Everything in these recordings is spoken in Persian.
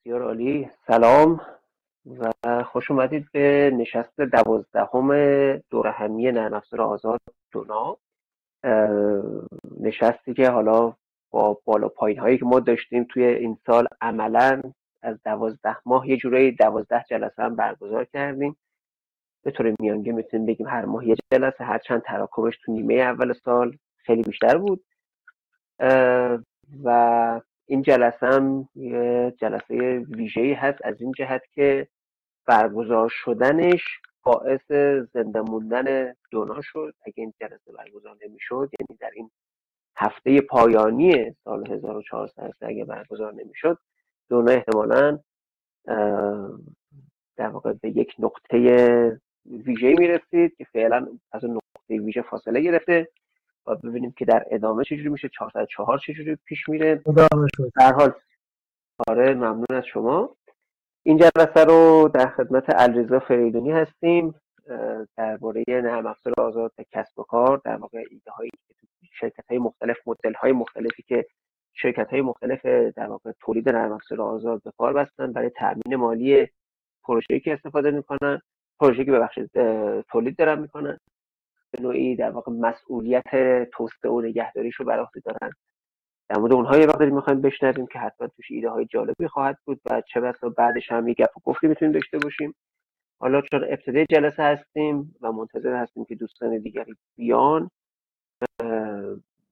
بسیار عالی. سلام و خوش اومدید به نشست دوازدهم دور همی نرم افزار آزاد دونا. نشستی که حالا با بالا پایین هایی که ما داشتیم توی این سال عملا از دوازده ماه یه جورایی دوازده جلسه هم برگزار کردیم. به طور میانگین می‌تونیم بگیم هر ماه یه جلسه هرچند تراکمش تو نیمه اول سال خیلی بیشتر بود. و این جلسه هم یه جلسه ویژه‌ای هست از این جهت که برگزار شدنش باعث زنده موندن دونا شد. اگه این جلسه برگزار نمی‌شد یعنی در این هفته پایانی سال 1400 اگه برگزار نمی‌شد دونا احتمالا در واقع به یک نقطه ویژه می‌رسید که فعلا از اون نقطه ویژه فاصله گرفته. و ببینیم که در ادامه چجوری میشه. 404 چجوری پیش میره. در حال آره ممنون از شما. این جلسه رو در خدمت الرضا فریدونی هستیم. درباره نرم افزار آزاد کسب و کار در واقع ایده هایی که شرکت های مختلف مدل های مختلفی که شرکت های مختلف در واقع تولید نرم افزار آزاد به کار بستن برای تامین مالی پروژه‌ای که استفاده می‌کنن پروژه‌ای که ببخشید تولید دارن می‌کنن. به نوعی در واقع مسئولیت توسعه و نگهداریش رو بر عهده دارن. در مورد اونها یه وقتی می‌خوایم بشنویم که حتما توش ایده های جالبی خواهد بود و چه بسا بعدش هم یه گپ و گفتی می‌تونیم داشته باشیم. حالا چون ابتدای جلسه هستیم و منتظر هستیم که دوستان دیگری بیان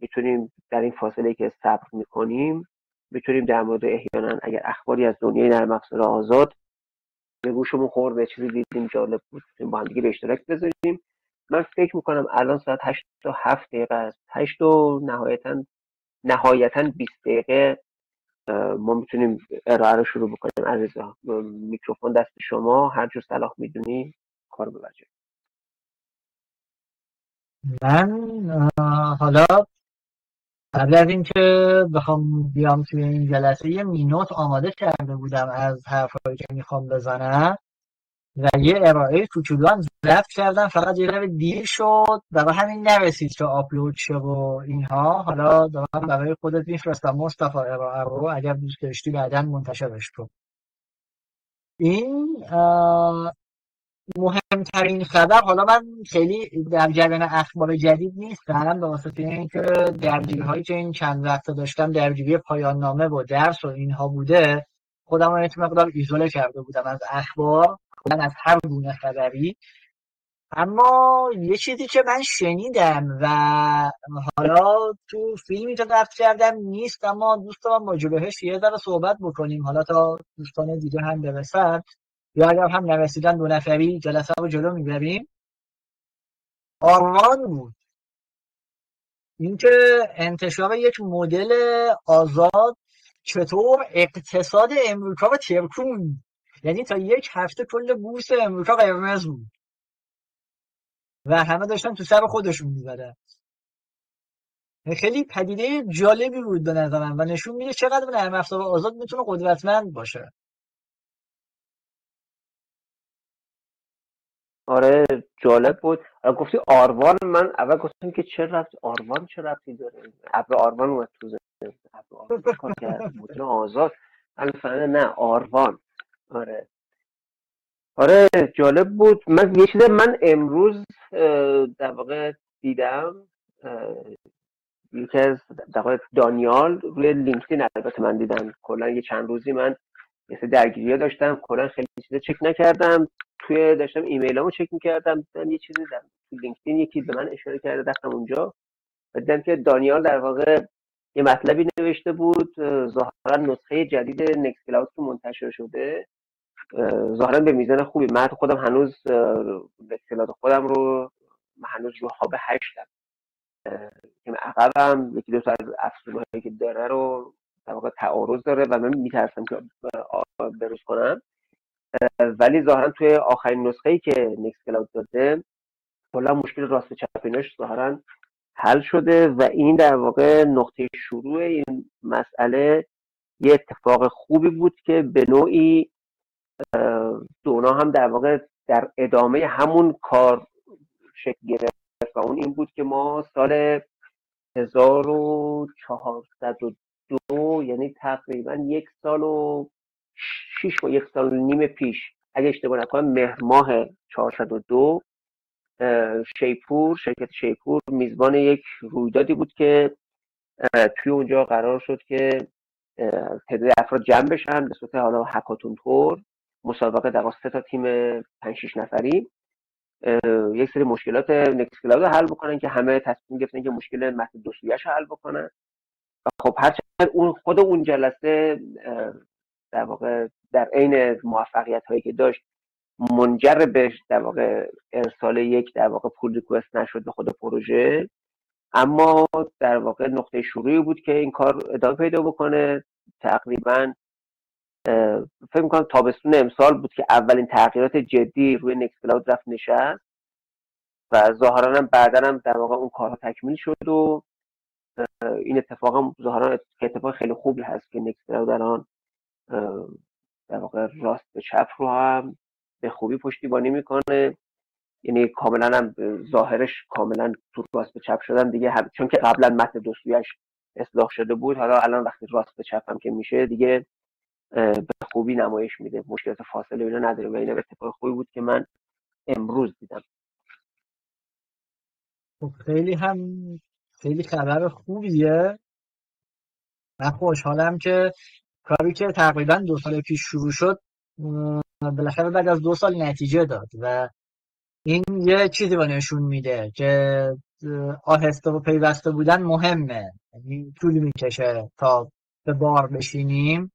می‌تونیم در این فاصله که صبر می‌کنیم می‌تونیم در مورد احیانا اگر اخباری از دنیای نرم افزار آزاد به گوشمون خورده چیزی دیدیم جالب بود با هم دیگه به اشتراک بذاریم. من فکر می‌کنم الان ساعت 8 تا 7 دقیقه است. 8 و نهایتا نهایتا 20 دقیقه ما می‌تونیم ارائه رو شروع بکنیم. عزیزا میکروفون دست شما هر جور صلاح می‌دونی کار ببر من حالا قبل از اینکه بخوام بیام توی این جلسه یه مینوت آماده کرده بودم از حرفایی که می‌خوام بزنم. و یه ارائه کوچولو ضبط کردم فقط یه دیر شد برای همین نرسید که آپلود شه و اینها. حالا دارم برای خودت میفرستم. مصطفی ارائه رو اگر دوست داشتی بعدا منتشرش کن. این مهمترین خبر. حالا من خیلی در جریان اخبار جدید نیستم به واسطه اینکه درگیری هایی که این چند وقت داشتم درگیری پایان نامه و درس و اینها بوده خودم رو مقدار ایزوله کرده بودم از اخبار. من از هر گونه خبری اما یه چیزی که من شنیدم و حالا تو فیلمی که ضبط کردم نیست اما دوست با جلوهش یه ذره صحبت بکنیم. حالا تا دوستان دیگه هم برسد یا اگر هم نرسیدن دو نفری جلسه رو جلو می‌بریم. آرمان بود. اینکه انتشار یک مدل آزاد چطور اقتصاد امریکا رو ترکون یعنی تا یک هفته کل بورس امریکا قرمز بود. و همه داشتن تو سر خودشون می‌زدن خیلی پدیده جالبی بود به نظرم و نشون میده چقدر نرم افزار آزاد می‌تونه قدرتمند باشه. آره جالب بود. گفتی آروان من اول گفتم که چه رفت آروان چه رفتی داره؟ ابر آروان اومد تو زنده ابر آزاد. نه آروان. آره. آره جالب بود. من یه چیز من امروز در واقع دیدم یکی از در دانیال روی لینکدین البته من دیدم کلا یه چند روزی من یه درگیری داشتم کلا خیلی چیزا چک نکردم. توی داشتم ایمیلامو چک می‌کردم دیدم یه چیزی در تو لینکدین یکی به من اشاره کرده رفتم اونجا و دیدم که دانیال در واقع یه مطلبی نوشته بود ظاهرا نسخه جدید نکس کلاود منتشر شده. ظاهرا به میزان خوبی. من خودم هنوز اطلاعات خودم رو هنوز رو خواب هشتم. که عقبم یکی دو تا از افزونه که داره رو در واقع تعارض داره و من میترسم که بروز کنم. ولی ظاهرا توی آخرین نسخه ای که نیکس کلاود داده کلا مشکل راست چپیناش ظاهرا حل شده و این در واقع نقطه شروع این مسئله یه اتفاق خوبی بود که به نوعی دونا هم در واقع در ادامه همون کار شکل گرفت و اون این بود که ما سال 1402 یعنی تقریبا یک سال و شیش و یک سال و نیم پیش اگه اشتباه نکنم مهر ماه 402 شیپور شرکت شیپور میزبان یک رویدادی بود که توی اونجا قرار شد که تعداد افراد جمع بشن به صورت حالا هکاتون تور مسابقه در سه تا تیم 5 6 نفری یک سری مشکلات نکس کلاود حل بکنن که همه تصمیم گرفتن که مشکل متن دو رو حل بکنن. و خب هرچند اون خود اون جلسه در واقع در عین موفقیت هایی که داشت منجر به در واقع ارسال یک در واقع پول ریکوست نشد به خود پروژه اما در واقع نقطه شروعی بود که این کار ادامه پیدا بکنه. تقریبا فکر می‌کنم تابستون امسال بود که اولین تغییرات جدی روی نکس کلاود رفت نشست و ظاهرا هم بعدا هم در واقع اون کارها تکمیل شد و این اتفاق هم ظاهرا اتفاق خیلی خوبی هست که نکس کلاود الان در واقع راست به چپ رو هم به خوبی پشتیبانی می‌کنه. یعنی کاملا هم ظاهرش کاملا تو راست به چپ شدن دیگه. هم... چون که قبلا متن دوسویش اصلاح شده بود. حالا الان وقتی راست به چپ هم که میشه دیگه به خوبی نمایش میده. مشکلات فاصله اینا نداره. و این اتفاق خوبی بود که من امروز دیدم. خب خیلی هم خیلی خبر خوبیه. من خوشحالم که کاری که تقریبا دو سال پیش شروع شد بالاخره بعد از دو سال نتیجه داد و این یه چیزی با نشون میده که آهسته و پیوسته بودن مهمه. یعنی طول می‌کشه تا به بار بشینیم.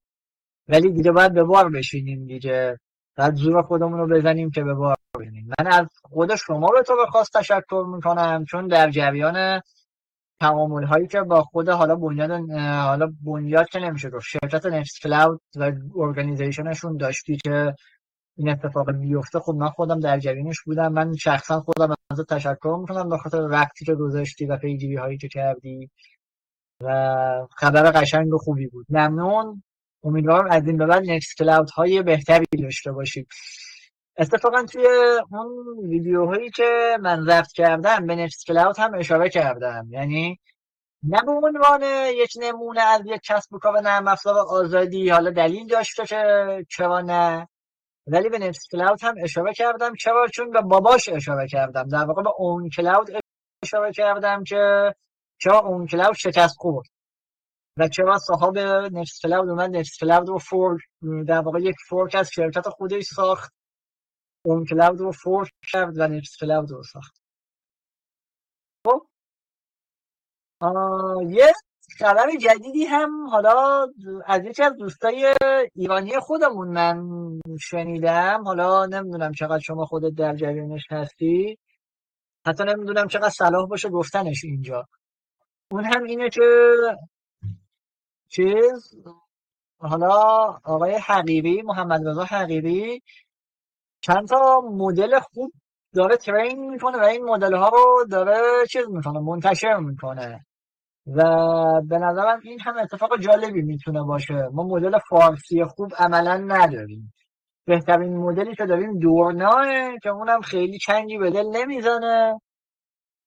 ولی دیگه باید به بار بشینیم دیگه. بعد زور خودمون رو بزنیم که به بار بشینیم. من از خود شما به تو خواست تشکر می‌کنم چون در جریان تعامل هایی که با خود حالا بنیاد حالا بنیاد که نمیشه گفت شرکت نفس کلاود و ارگانیزیشنشون داشتی که این اتفاق بیفته خب من خودم در جریانش بودم. من شخصا خودم از تشکر می‌کنم به خاطر وقتی که گذاشتی و پیگیری هایی که کردی و خبر قشنگ و خوبی بود. ممنون. امیدوارم از این به بعد نکس کلاود های بهتری داشته باشید اتفاقا توی اون ویدیوهایی که من ضبط کردم به نکس کلاود هم اشاره کردم. یعنی نه به عنوان یک نمونه از یک کسب و کار نرم افزار آزادی حالا دلیل داشته که چرا نه ولی به Nextcloud هم اشاره کردم. چرا؟ چون به باباش اشاره کردم. در واقع به ownCloud اشاره کردم که چرا ownCloud شکست خورد. و چرا صاحب Nextcloud اومد Nextcloud رو for در واقع یک fork از شرکت خودش ساخت. ownCloud رو fork کرد و Nextcloud رو ساخت. خب؟ یه خبر جدیدی هم حالا از یکی از دوستای ایرانی خودمون من شنیدم. حالا نمی‌دونم چقدر شما خودت در جریانش هستی. حتی نمی‌دونم چقدر صلاح باشه گفتنش اینجا. اون هم اینه که چیز؟ حالا آقای حقیری محمد رضا حقیری. چند تا مدل خوب داره ترین می‌کنه و این مدل ها رو داره چیز می‌کنه منتشر می‌کنه. و به نظرم این هم اتفاق جالبی می‌تونه باشه. ما مدل فارسی خوب عملا نداریم. بهترین مدلی که داریم دورناه که اونم خیلی چنگی به دل نمی‌زنه.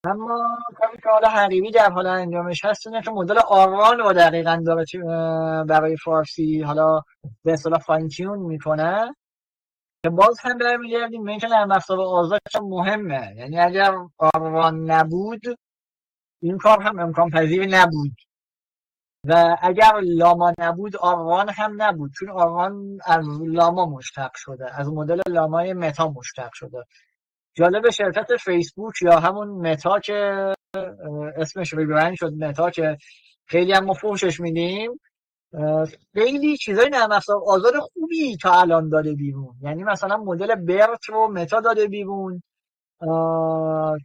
اما کاری که حالا حقیقی در حال انجامش هست اینه که مدل آران رو دقیقا داره برای فارسی حالا به اصطلاح fine-tune می‌کنه. که باز هم برمیگردیم به اینکه نرم افزار آزاد مهمه. یعنی اگر آران نبود این کار هم امکان پذیر نبود. و اگر LLaMA نبود آران هم نبود. چون آران از LLaMA مشتق شده از مدل LLaMA ی Meta مشتق شده. جالب شرکت فیسبوک یا همون Meta که اسمش rebrand شد Meta که خیلی هم ما فوشش میدیم. خیلی چیزای نرم افزار آزاد خوبی تا الان داده بیرون. یعنی مثلا مدل برت رو متا داده بیرون.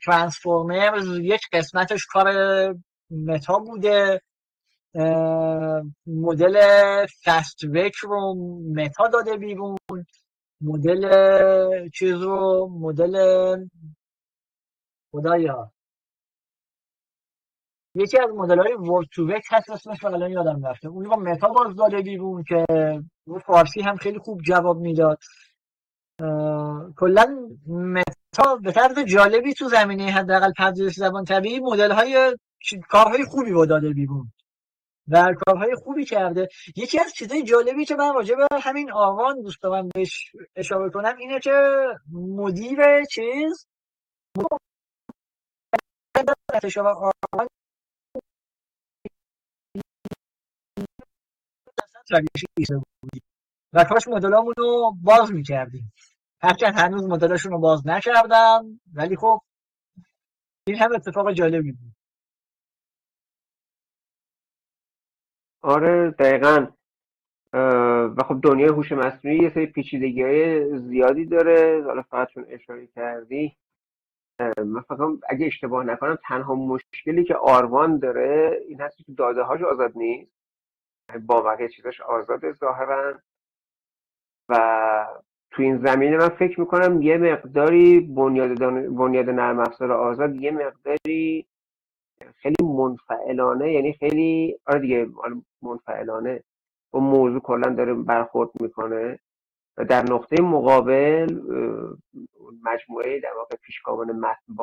ترانسفورمرز یک قسمتش کار متا بوده. مدل فست وک رو متا داده بیرون. مدل چیز رو مدل خدایا. یکی از مدل های ورد تو هست اسمش الان یادم رفته. اون رو متا باز داده بیرون که رو فارسی هم خیلی خوب جواب می‌داد. کلا متا به طرز جالبی تو زمینه حداقل پذیرش زبان طبیعی مدل های کارهای خوبی رو داده بیرون. و کارهای خوبی کرده. یکی از چیزای جالبی که من راجع به همین آقان دوست دارم بهش اشاره کنم اینه که مدیر چیز؟ و کاش مدلامون رو باز می‌کردیم. هرچند هنوز مدلاشون رو باز نکردم ولی خب این هم اتفاق جالبی بود. آره دقیقا. و خب دنیای هوش مصنوعی یه سری پیچیدگی های زیادی داره. حالا فقط چون اشاره کردی من فکر اگه اشتباه نکنم تنها مشکلی که آروان داره این هست که داده هاش آزاد نیست. با بقیه چیزاش آزاد ظاهرا. و تو این زمینه من فکر می‌کنم یه مقداری بنیاد, بنیاد نرم افزار آزاد یه مقداری خیلی منفعلانه یعنی خیلی آره دیگه منفعلانه. با موضوع کلا داره برخورد می‌کنه. و در نقطه مقابل مجموعه در واقع پیشگامان متن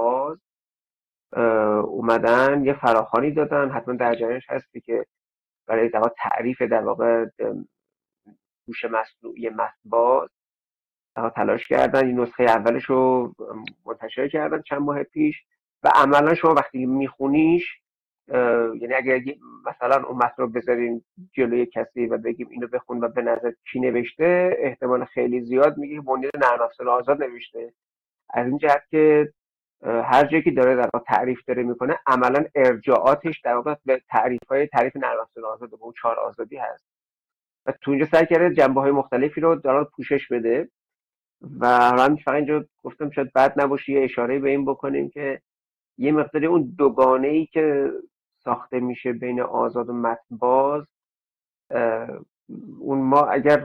اومدن یه فراخانی دادن. حتما در جریانش هستی که برای در تعریف در واقع هوش مصنوعی متن باز تلاش کردن. این نسخه اولش رو منتشر کردن چند ماه پیش. و عملا شما وقتی میخونیش یعنی اگر مثلا اون متن رو بذارین جلوی کسی و بگیم اینو بخون و به نظر کی نوشته احتمال خیلی زیاد میگه بنیاد نرم افزار آزاد نوشته. از این جهت که هر جایی که داره در تعریف داره می‌کنه عملا ارجاعاتش در واقع به تعریف های تعریف نرم افزار آزاد به اون چهار آزادی هست. و تو اینجا سعی کرده جنبه های مختلفی رو دارن پوشش بده. و من فقط اینجا گفتم شاید بد نباشه یه اشاره به این بکنیم که یه مقداری اون دوگانه ای که ساخته میشه بین آزاد و متن باز اون ما اگر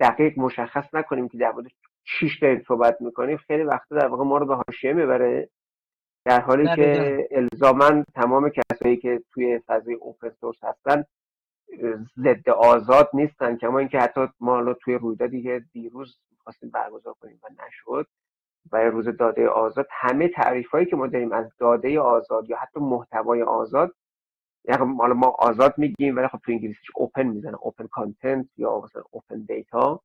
دقیق مشخص نکنیم که در مورد چیش داریم صحبت می‌کنیم خیلی وقتا در واقع ما رو به حاشیه می‌بره. در حالی که الزاما تمام کسایی که توی فضای اوپن سورس هستن ضد آزاد نیستن کما اینکه حتی ما توی رویدادی که دیروز خواستیم برگزار کنیم و نشد و روز داده آزاد همه تعریف هایی که ما داریم از داده آزاد یا حتی محتوای آزاد یعنی حالا ما آزاد میگیم ولی خب تو انگلیسیش اوپن می‌زنه اوپن کانتنت یا مثلا اوپن دیتا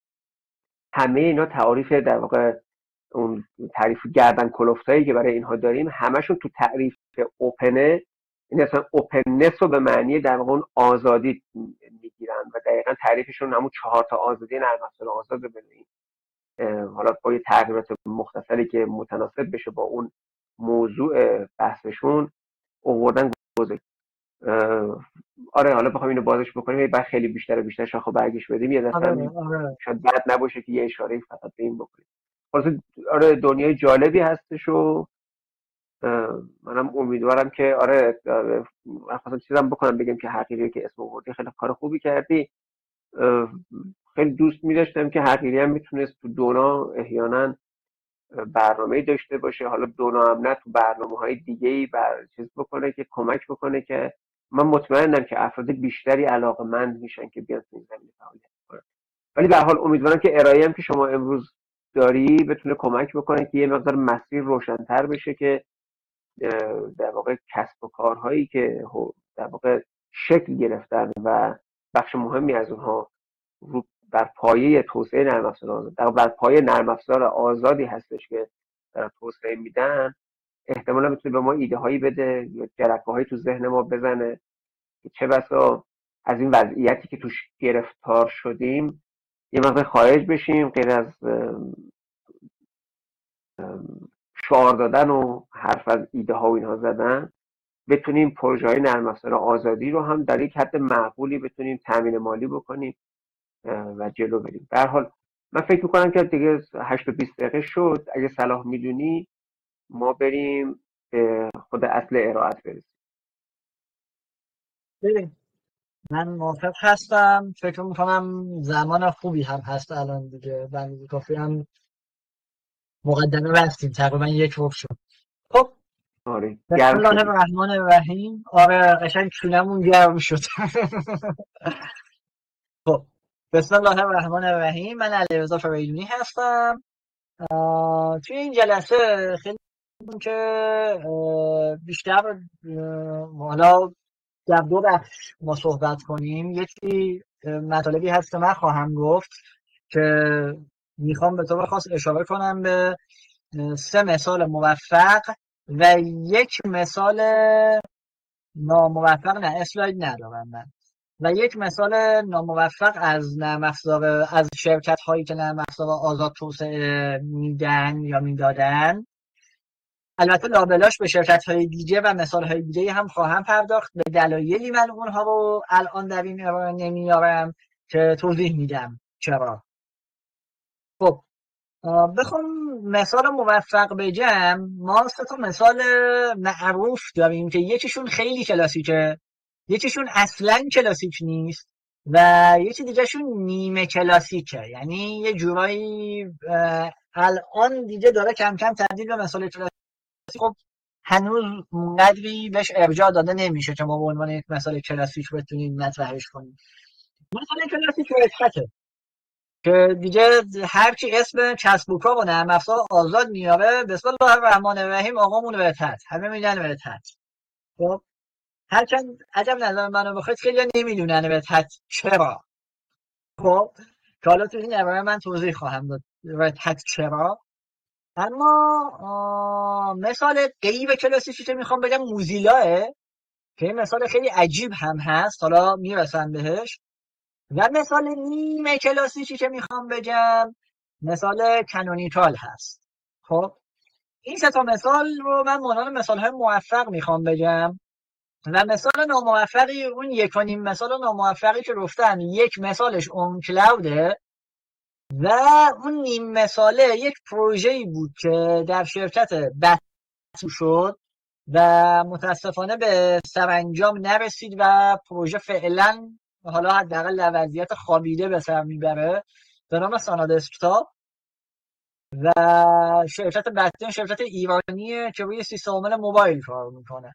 همه اینا تعریف در واقع اون تعریف گردن کلفتایی که برای اینها داریم همشون تو تعریف اوپنه این اصلا اوپننس رو به معنی در واقع اون آزادی می‌گیرن و دقیقا تعریفشون همون چهار تا آزادی نرم افزار آزاد رو حالا با یه تغییرات مختصری که متناسب بشه با اون موضوع بحثشون اووردن گذاشت آره حالا بخوام اینو بازش بکنیم بعد خیلی بیشتر و بیشتر شاخو برگش بدیم یه دفعه آره، آره. شاید بد نباشه که یه اشاره فقط به این بکنیم. آره دنیای جالبی هستش و منم امیدوارم که آره من خواستم چیزم بکنم بگم که حقیقی که اسم آوردی خیلی کار خوبی کردی. خیلی دوست می داشتم که حقیقی هم می‌تونست تو دونا احیانا برنامه داشته باشه. حالا دونا هم نه تو برنامه های دیگه ای بر چیز بکنه که کمک بکنه که من مطمئنم که افراد بیشتری علاقه مند میشن که بیان تو این زمینه فعالیت کنن ولی به حال امیدوارم که ارائه هم که شما امروز داری بتونه کمک بکنه که یه مقدار مسیر روشنتر بشه که در واقع کسب و کارهایی که در واقع شکل گرفتن و بخش مهمی از اونها رو بر پایه توسعه نرم افزار در بر پایه نرم افزار آزادی هستش که در توسعه میدن احتمالا می‌تونه به ما ایده هایی بده یا جرقه هایی تو ذهن ما بزنه. که چه بسا از این وضعیتی که توش گرفتار شدیم یه مقدار خارج بشیم غیر از شعار دادن و حرف از ایده ها و اینها زدن بتونیم پروژه های نرم آزادی رو هم در یک حد معقولی بتونیم تامین مالی بکنیم. و جلو بریم. به حال من فکر می‌کنم که دیگه 8 و 20 دقیقه شد. اگه صلاح می‌دونی ما بریم به خود اصل ارائت برسیم. بریم من موافق هستم. فکر می‌کنم زمان خوبی هم هست الان دیگه. بندی کافی هم مقدمه بستیم. تقریبا یک وقت شد. خب. آره. بسم الله الرحمن الرحیم. آره قشنگ چونمون گرم شد. خب. بسم الله الرحمن الرحیم. من علیرضا فریدونی هستم. توی این جلسه خیلی که بیشتر حالا در دو بخش ما صحبت کنیم. یکی مطالبی هست که من خواهم گفت که می‌خوام به طور خاص اشاره کنم به سه مثال موفق و یک مثال ناموفق. نه اسلاید ندارم من. و یک مثال ناموفق از نرم از شرکت هایی که نرم افزار آزاد توسعه میدن یا می‌دادن. البته لابلاش به شرکت های دیگه و مثال های دیگه هم خواهم پرداخت. به دلایلی من اونها رو الان در این نمیارم که توضیح میدم چرا. خب بخوام مثال موفق بگم. ما سه تا مثال معروف داریم که یکیشون خیلی کلاسیکه. یکیشون اصلا کلاسیک نیست و یکی دیگهشون نیمه کلاسیکه. یعنی یه جورایی الان دیگه داره کم کم تبدیل به مثال کلاسیک. خب هنوز اونقدری بهش ارجاع داده نمیشه که ما به عنوان یک مثال کلاسیک بتونیم مطرحش کنیم. مثال کلاسیک رشته که دیگه هر کی اسم کسب و نرم افزار آزاد میاره بسم الله الرحمن الرحیم آقامون وحدت همه میگن وحدت خب هرچند عجب نظر منو بخواید خیلی نمی‌دونن وحدت چرا. خب که حالا تو این من توضیح خواهم داد وحدت چرا. اما مثال قیب کلاسیکی که می‌خوام بگم موزیلاه که این مثال خیلی عجیب هم هست حالا می‌رسم بهش. و مثال نیمه کلاسیکی که می‌خوام بگم مثال کنونیکال هست. خب این سه تا مثال رو من عنوان مثال های موفق می‌خوام بگم. و مثال ناموفقی اون یک و نیم مثال ناموفقی که گفتم یک مثالش اون کلاوده و اون نیم مثاله یک پروژه‌ای بود که در شرکت بحث شد و متاسفانه به سرانجام نرسید و پروژه فعلا حالا حداقل در وضعیت خوابیده به سر می‌بره به نام سانا دسکتاپ و شرکت بطن شرکت ایرانیه که روی سیستم موبایل کار می‌کنه.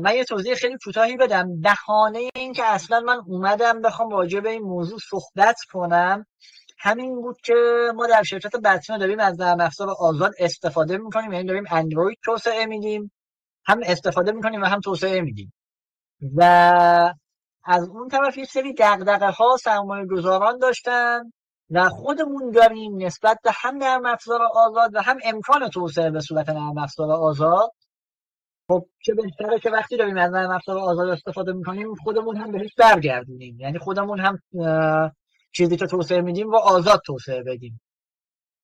من یه توضیح خیلی کوتاهی بدم. بهانه این که اصلا من اومدم بخوام راجع به این موضوع صحبت کنم همین بود که ما در شرکت بطن داریم از نرم افزار آزاد استفاده می‌کنیم. یعنی داریم اندروید توسعه میدیم هم استفاده می‌کنیم و هم توسعه میدیم. و از اون طرف یه سری دقدقه ها سرمایه گذاران داشتن و خودمون داریم نسبت به هم نرم افزار آزاد و هم امکان توسعه به صورت نرم افزار آزاد خب چه بهتره که وقتی داریم از نرم افزار آزاد استفاده می‌کنیم خودمون هم بهش برگردونیم. یعنی خودمون هم چیزی که توسعه میدیم و آزاد توسعه بدیم.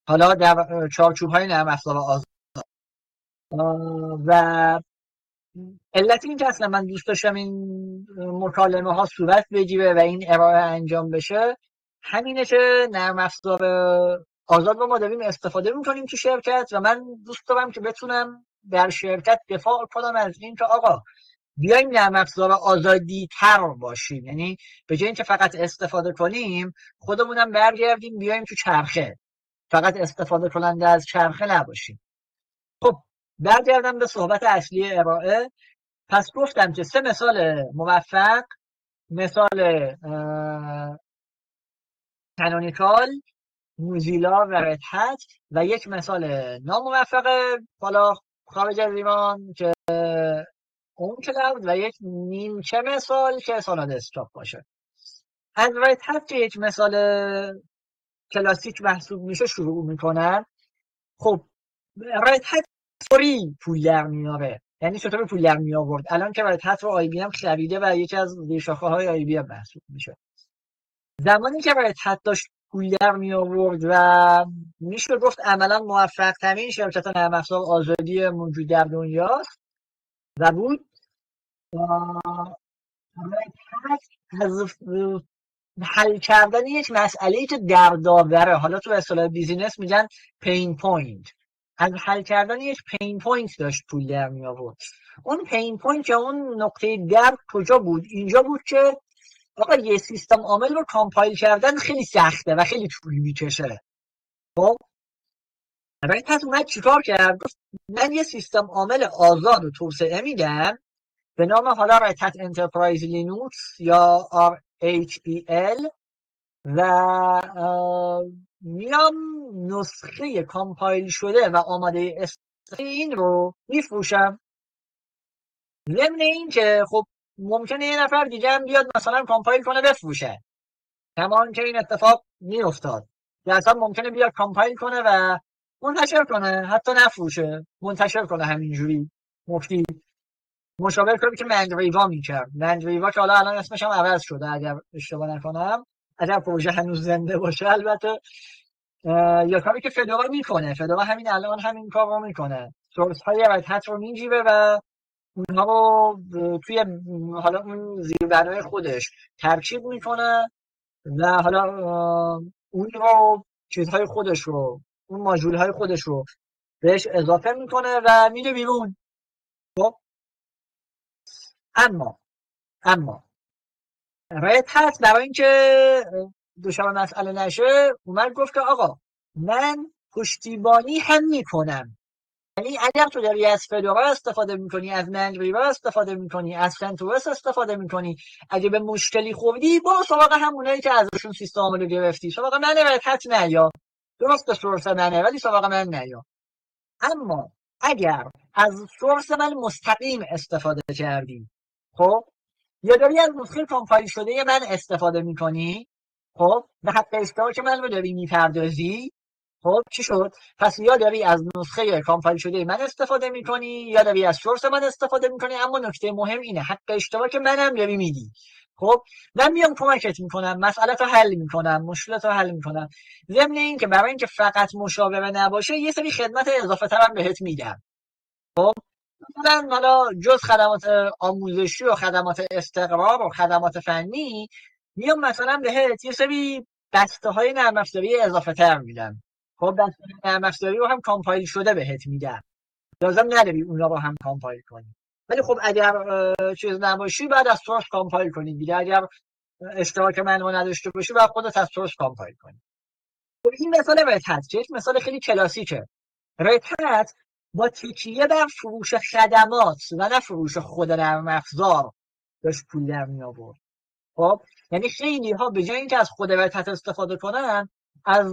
حالا در چارچوب های نرم افزار آزاد. و علت این که اصلا من دوست داشتم این مکالمه ها صورت بگیره و این ارائه انجام بشه همینه که نرم افزار آزاد رو ما داریم استفاده می‌کنیم تو شرکت و من دوست دارم که بتونم در شرکت دفاع کنم از این که آقا بیایم نرم افزار آزادی تر باشیم. یعنی به جای اینکه فقط استفاده کنیم خودمونم برگردیم بیایم تو چرخه. فقط استفاده کننده از چرخه نباشیم. خب برگردم به صحبت اصلی ارائه. پس گفتم که سه مثال موفق مثال کانونیکال موزیلا و رتحت و یک مثال ناموفق بالا خارج از ایران که اون کلاود و یک نیمچه مثال که سالا دسکتاپ باشه. از رتحت که یک مثال کلاسیک محسوب میشه شروع می‌کنن. خب رتحت طوری پول در میاره یعنی چطور پول در می آورد الان که برای رو آی بی هم خریده و یکی از زیرشاخه های آی بی هم محسوب میشه. زمانی که برای تحت داشت پول در می آورد و میشه گفت عملا موفق ترین شرکت نرم افزار آزادی موجود در دنیاست و بود. از حل کردن یک مسئله که دردآوره. حالا تو اصطلاح business میگن pain point. از حل کردن یک pain point داشت پول در می آورد اون pain point یا اون نقطه درد کجا بود؟ اینجا بود که آقا یه سیستم عامل رو compile کردن خیلی سخته و خیلی طول می‌کشه. خب؟ پس اومد چیکار کرد؟ من یه سیستم عامل آزاد رو توسعه میدم به نام حالا Red Hat Enterprise Linux یا RHEL و میام نسخه compile شده و آماده این رو میفروشم. ضمن این که خب ممکنه یه نفر دیگه هم بیاد مثلا compile کنه بفروشه. کما اینکه این اتفاق میافتاد. یا اصلا ممکنه بیاد کامپایل کنه و منتشر کنه. حتی نفروشه. منتشر کنه همینجوری. مفتی. مشابه کاری که مندریوا می‌کرد. مندریوا که حالا الان اسمش هم عوض شده. اگر اشتباه نکنم. اگر پروژه هنوز زنده باشه البته یا کاری که فدورا می‌کنه. فدورا همین الان همین کار رو می‌کنه. سورس های ردهت رو میجیبه و اونها رو توی حالا اون زیربنای خودش ترکیب می‌کنه و حالا اون رو چیزهای خودش رو اون ماژول های خودش رو بهش اضافه می‌کنه و میده بیرون. خب؟ اما اما رایت هست برای اینکه دوشم مسئله نشه اومد گفت که آقا من پشتیبانی هم می‌کنم. یعنی اگر تو داری از فدورا استفاده می‌کنی از منجریور استفاده می‌کنی از سنتورس استفاده می‌کنی اگه به مشکلی خوردی برو سراغ همونایی که ازشون سیستم رو گرفتی. سراغ من حت نیا. درست سورس منه ولی سراغ من نیا. اما اگر از سورس من مستقیم استفاده کردی خب؟ یا داری از نسخه کامپایل شده من استفاده می‌کنی خب؟ به حق که من رو داری می‌پردازی خب چی شد؟ پس یا داری از نسخه کامپایل شده من استفاده می‌کنی یا داری از سورس من استفاده می‌کنی؟ اما نکته مهم اینه حق اشتراک منم داری میدی خب من میام کمکت می‌کنم مسئله رو حل می‌کنم مشکلات رو حل می‌کنم. ضمن این که برای اینکه فقط مشاوره نباشه یه سری خدمت اضافه ترم بهت میدم. خب مثلا حالا جز خدمات آموزشی و خدمات استقرار و خدمات فنی میام مثلا بهت یه سری بسته های نرم افزاری اضافه تر میدم. خب دسته نرم افزاری رو هم کامپایل شده بهت میدم لازم نداری اونا رو هم کامپایل کنی. ولی خب اگر چیز نباشی بعد از سورس کامپایل کنی دیگه. اگر اشتراک من رو نداشته باشی بعد خودت از سورس کامپایل کنی. خب این مثال رد که مثال خیلی کلاسیکه. رد با تکیه بر فروش خدمات و نه فروش خود نرم افزار داشت پول در می آورد خب یعنی خیلی ها به جای اینکه از خود رد استفاده کنن از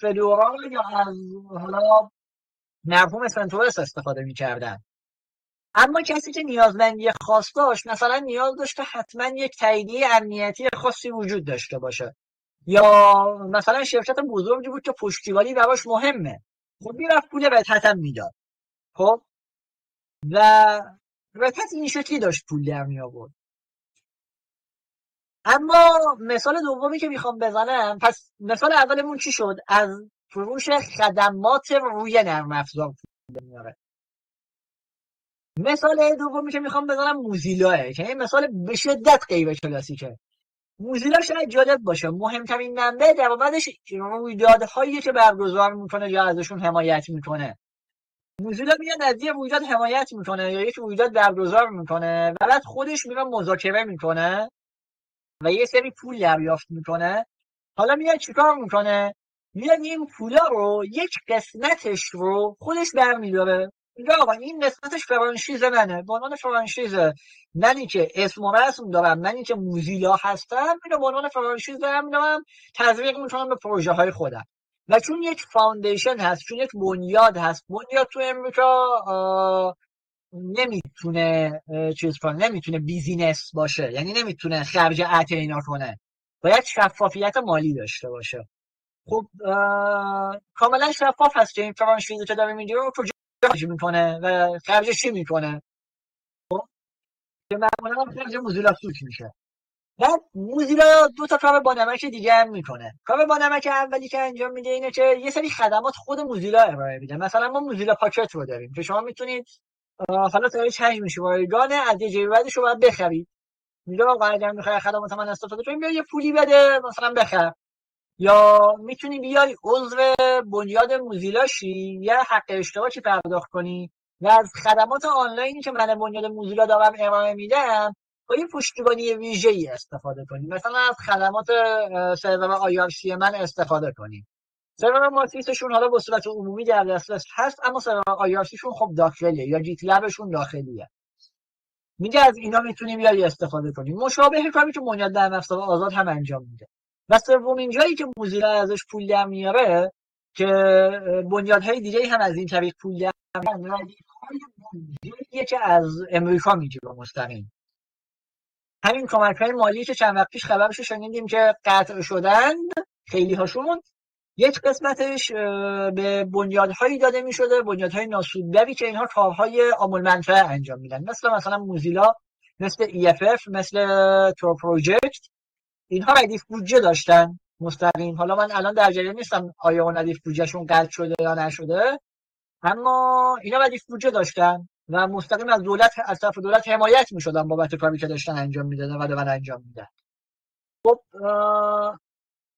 فدورا یا از حالا مرحوم سنتورس استفاده می‌کردن؟ اما کسی که نیازمندی خاص داشت مثلا نیاز داشت که حتما یک تاییدیه امنیتی خاصی وجود داشته باشه. یا مثلا شرکت بزرگی بود که پشتیبانی براش مهمه. خب می‌رفت پول رتحت می‌داد. خب؟ و رتحت این شکلی داشت پول در می آورد اما مثال دومی که می‌خوام بزنم پس مثال اولمون چی شد؟ از فروش خدمات روی نرم افزار میاره. مثال دومی که می‌خوام بزنم موزیلاه که این مثال به شدت غیر کلاسیکه. موزیلا شاید جالب باشه. مهمترین منبع در بعدش رویدادهایی که برگزار می‌کنه یا ازشون حمایت می‌کنه. موزیلا میاد از یه رویداد حمایت می‌کنه یا یک رویداد برگزار می‌کنه و بعد خودش میره مذاکره می‌کنه. و یه سری پول دریافت می‌کنه. حالا میاد چیکار می‌کنه؟ میاد این پولا رو یک قسمتش رو خودش برمیداره میگه آقا این قسمتش فرانشیز منه. به عنوان فرانشیز منی که اسم و رسم دارم منی که Mozilla هستم اینو به عنوان فرانشیز دارم دارم تزریق می‌کنم به پروژه های خودم. و چون یک foundation هست چون یک بنیاد هست بنیاد تو امریکا نمی‌تونه چیز کنه نمی‌تونه business باشه. یعنی نمی‌تونه خرج عطا اینا کنه. باید شفافیت مالی داشته باشه. خب کاملا شفاف هست که این فرانشیزی که داره می‌گیره رو کجا می‌کنه و خرجش چی می‌کنه؟ خب که معمولا خرج Mozilla سوچ میشه. بعد Mozilla دو تا کار با نمک دیگه هم می‌کنه. کار با نمک اولی که انجام میده اینه که یه سری خدمات خود Mozilla ارائه میده. مثلا ما Mozilla Pocket رو داریم که شما می‌تونید حالا تا چنج میشه رایگان از یه بعدش رو باید بخرید میگه آقا اگر می‌خوای خدمات من استفاده کنی بیا یه پولی بده مثلا بخر یا می‌تونی بیای عضو بنیاد موزیلا شی یا حق اشتراکی پرداخت کنی و از خدمات آنلاینی که من بنیاد موزیلا دارم ارائه میدم با یه پشتیبانی ویژه ای استفاده کنی. مثلا از خدمات سرور آی من استفاده کنی. سرور ماتریسشون حالا به صورت عمومی در دسترس هست اما سرور آیارسیشون خب داخلیه یا جیت لبشون داخلیه. میگه از اینا می‌تونی بیای استفاده کنی. مشابه کاری که بنیاد در نفس آزاد هم انجام میده. و سومین جایی که موزیلا ازش پول در میاره که بنیادهای دیگه هم از این طریق پول در میارن جزیه که از امریکا می‌گیره مستقیم. همین کمک های مالی که چند وقت پیش خبرش شنیدیم که قطع شدند خیلی هاشون یک قسمتش به بنیادهایی داده می شده بنیادهای ناسودبری که اینها کارهای آمول منفعه انجام میدن. مثل مثلا موزیلا مثل EFF مثل تور پروژکت اینها ردیف بودجه داشتن مستقیم. حالا من الان در جریان نیستم آیا اون ردیف بودجهشون قطع شده یا نشده. اما اینا ردیف بودجه داشتن و مستقیم از دولت از طرف دولت حمایت می‌شدن بابت کاری که داشتن انجام می‌دادن و دارن انجام میدن. خب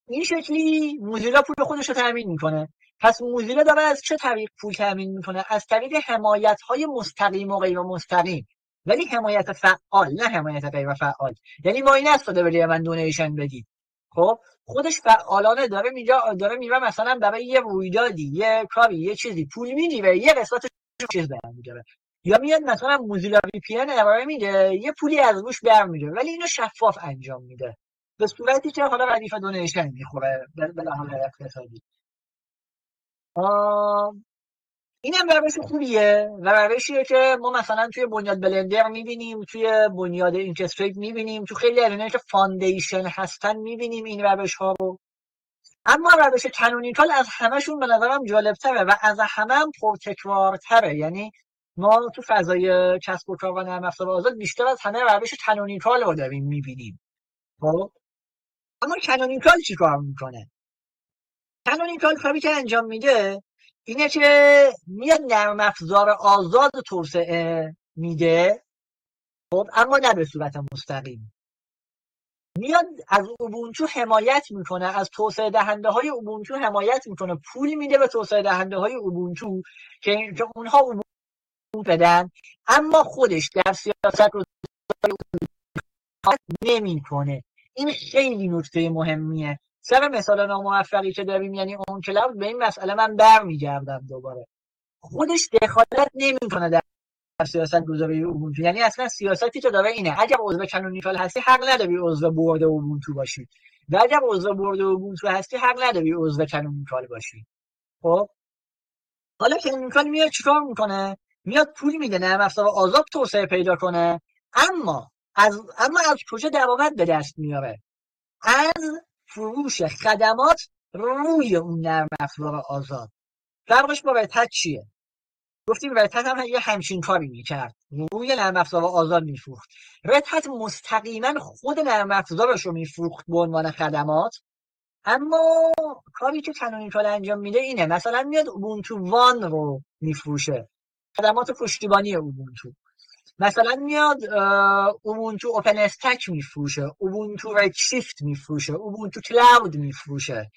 این شکلی موزیلا پول خودش رو تامین می‌کنه. پس موزیلا داره از چه طریق پول تامین می‌کنه؟ از طریق حمایت های مستقیم و غیر مستقیم. ولی حمایت فعال نه حمایت غیر فعال. یعنی ما این است داره من دونیشن بدید خب؟ خودش فعالانه داره میجا داره میره مثلا برای یه رویدادی یه کاری یه چیزی. پول می‌گیره یه قسمت چیز برمیداره یا میاد مثلا موزیلا وی پی ان میده یه پولی از روش برمیداره ولی اینو شفاف انجام میده. به صورتی که حالا ردیف دونیشن می‌خوره به لحاظ اقتصادی. اینم روش خوبیه و روشیه که ما مثلا توی بنیاد بلندر می‌بینیم توی بنیاد Inkscape می‌بینیم تو خیلی از که foundation هستن می‌بینیم این روش ها رو. اما روش Canonical از همهشون به نظرم جالبتره و از همه هم پرتکرارتره یعنی ما تو فضای کسب و کار و نرم افزار آزاد بیشتر از همه روش Canonical رو داریم می‌بینیم. خب؟ اما Canonical چی کار می‌کنه؟ کنونیکال کاری که انجام میده اینه که میاد نرم افزار آزاد توسعه میده خب؟ اما نه به صورت مستقیم. میاد از اوبونتو حمایت می‌کنه از توسعه دهنده های اوبونتو حمایت می‌کنه پول میده به توسعه دهنده های اوبونتو که اونها اوبونتو بدن. اما خودش در سیاست رو نمی‌کنه. این خیلی نکته مهمیه. سر مثال ناموفقی که داریم یعنی ownCloud به این مسئله من برمیگردم دوباره. خودش دخالت نمی‌کنه در سیاست گذاری Ubuntu. یعنی اصلا سیاستی که داره اینه اگر عضو Canonical هستی حق نداری عضو board Ubuntu باشی. و اگر عضو board Ubuntu هستی حق نداری عضو Canonical باشی. خب؟ حالا Canonical میاد چیکار می‌کنه؟ میاد پول میده نرم افزار آزاد توسعه پیدا کنه. اما از اما از کجا درآمد به دست میاره؟ از فروش خدمات روی اون نرم افزار آزاد. فرقش با رتت چیه؟ گفتیم رتت هم یه همچین کاری می‌کرد. روی نرم افزار آزاد میفروخت. رتت مستقیما خود نرم افزارش رو میفروخت به عنوان خدمات. اما کاری که کنونیکال انجام میده اینه. مثلا میاد اوبونتو وان رو میفروشه. خدمات پشتیبانی اوبونتو. مثلا میاد اوبونتو اوپن استک میفروشه اوبونتو ردشیفت میفروشه اوبونتو کلاود میفروشه.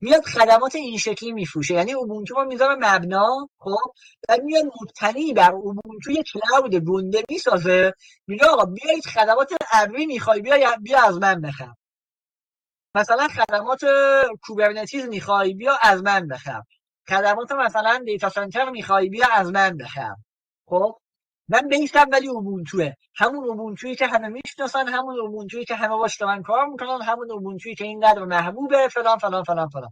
میاد خدمات این شکلی میفروشه. یعنی اوبونتو رو می‌ذاره مبنا خب و میاد مبتنی بر اوبونتو یه کلاود گنده می‌سازه. میگه آقا بیایید خدمات ابری می‌خوای بیا بیا از من بخر مثلا خدمات کوبرنتیز می‌خوای بیا از من بخر خدمات مثلا دیتا سنتر می‌خوای بیا از من بخر خب من بیسم ولی اوبونتوه همون اوبونتویی که همه می‌شناسن همون اوبونتویی که همه باش من کار می‌کنن همون اوبونتویی که اینقدر محبوبه فلان فلان فلان فلان.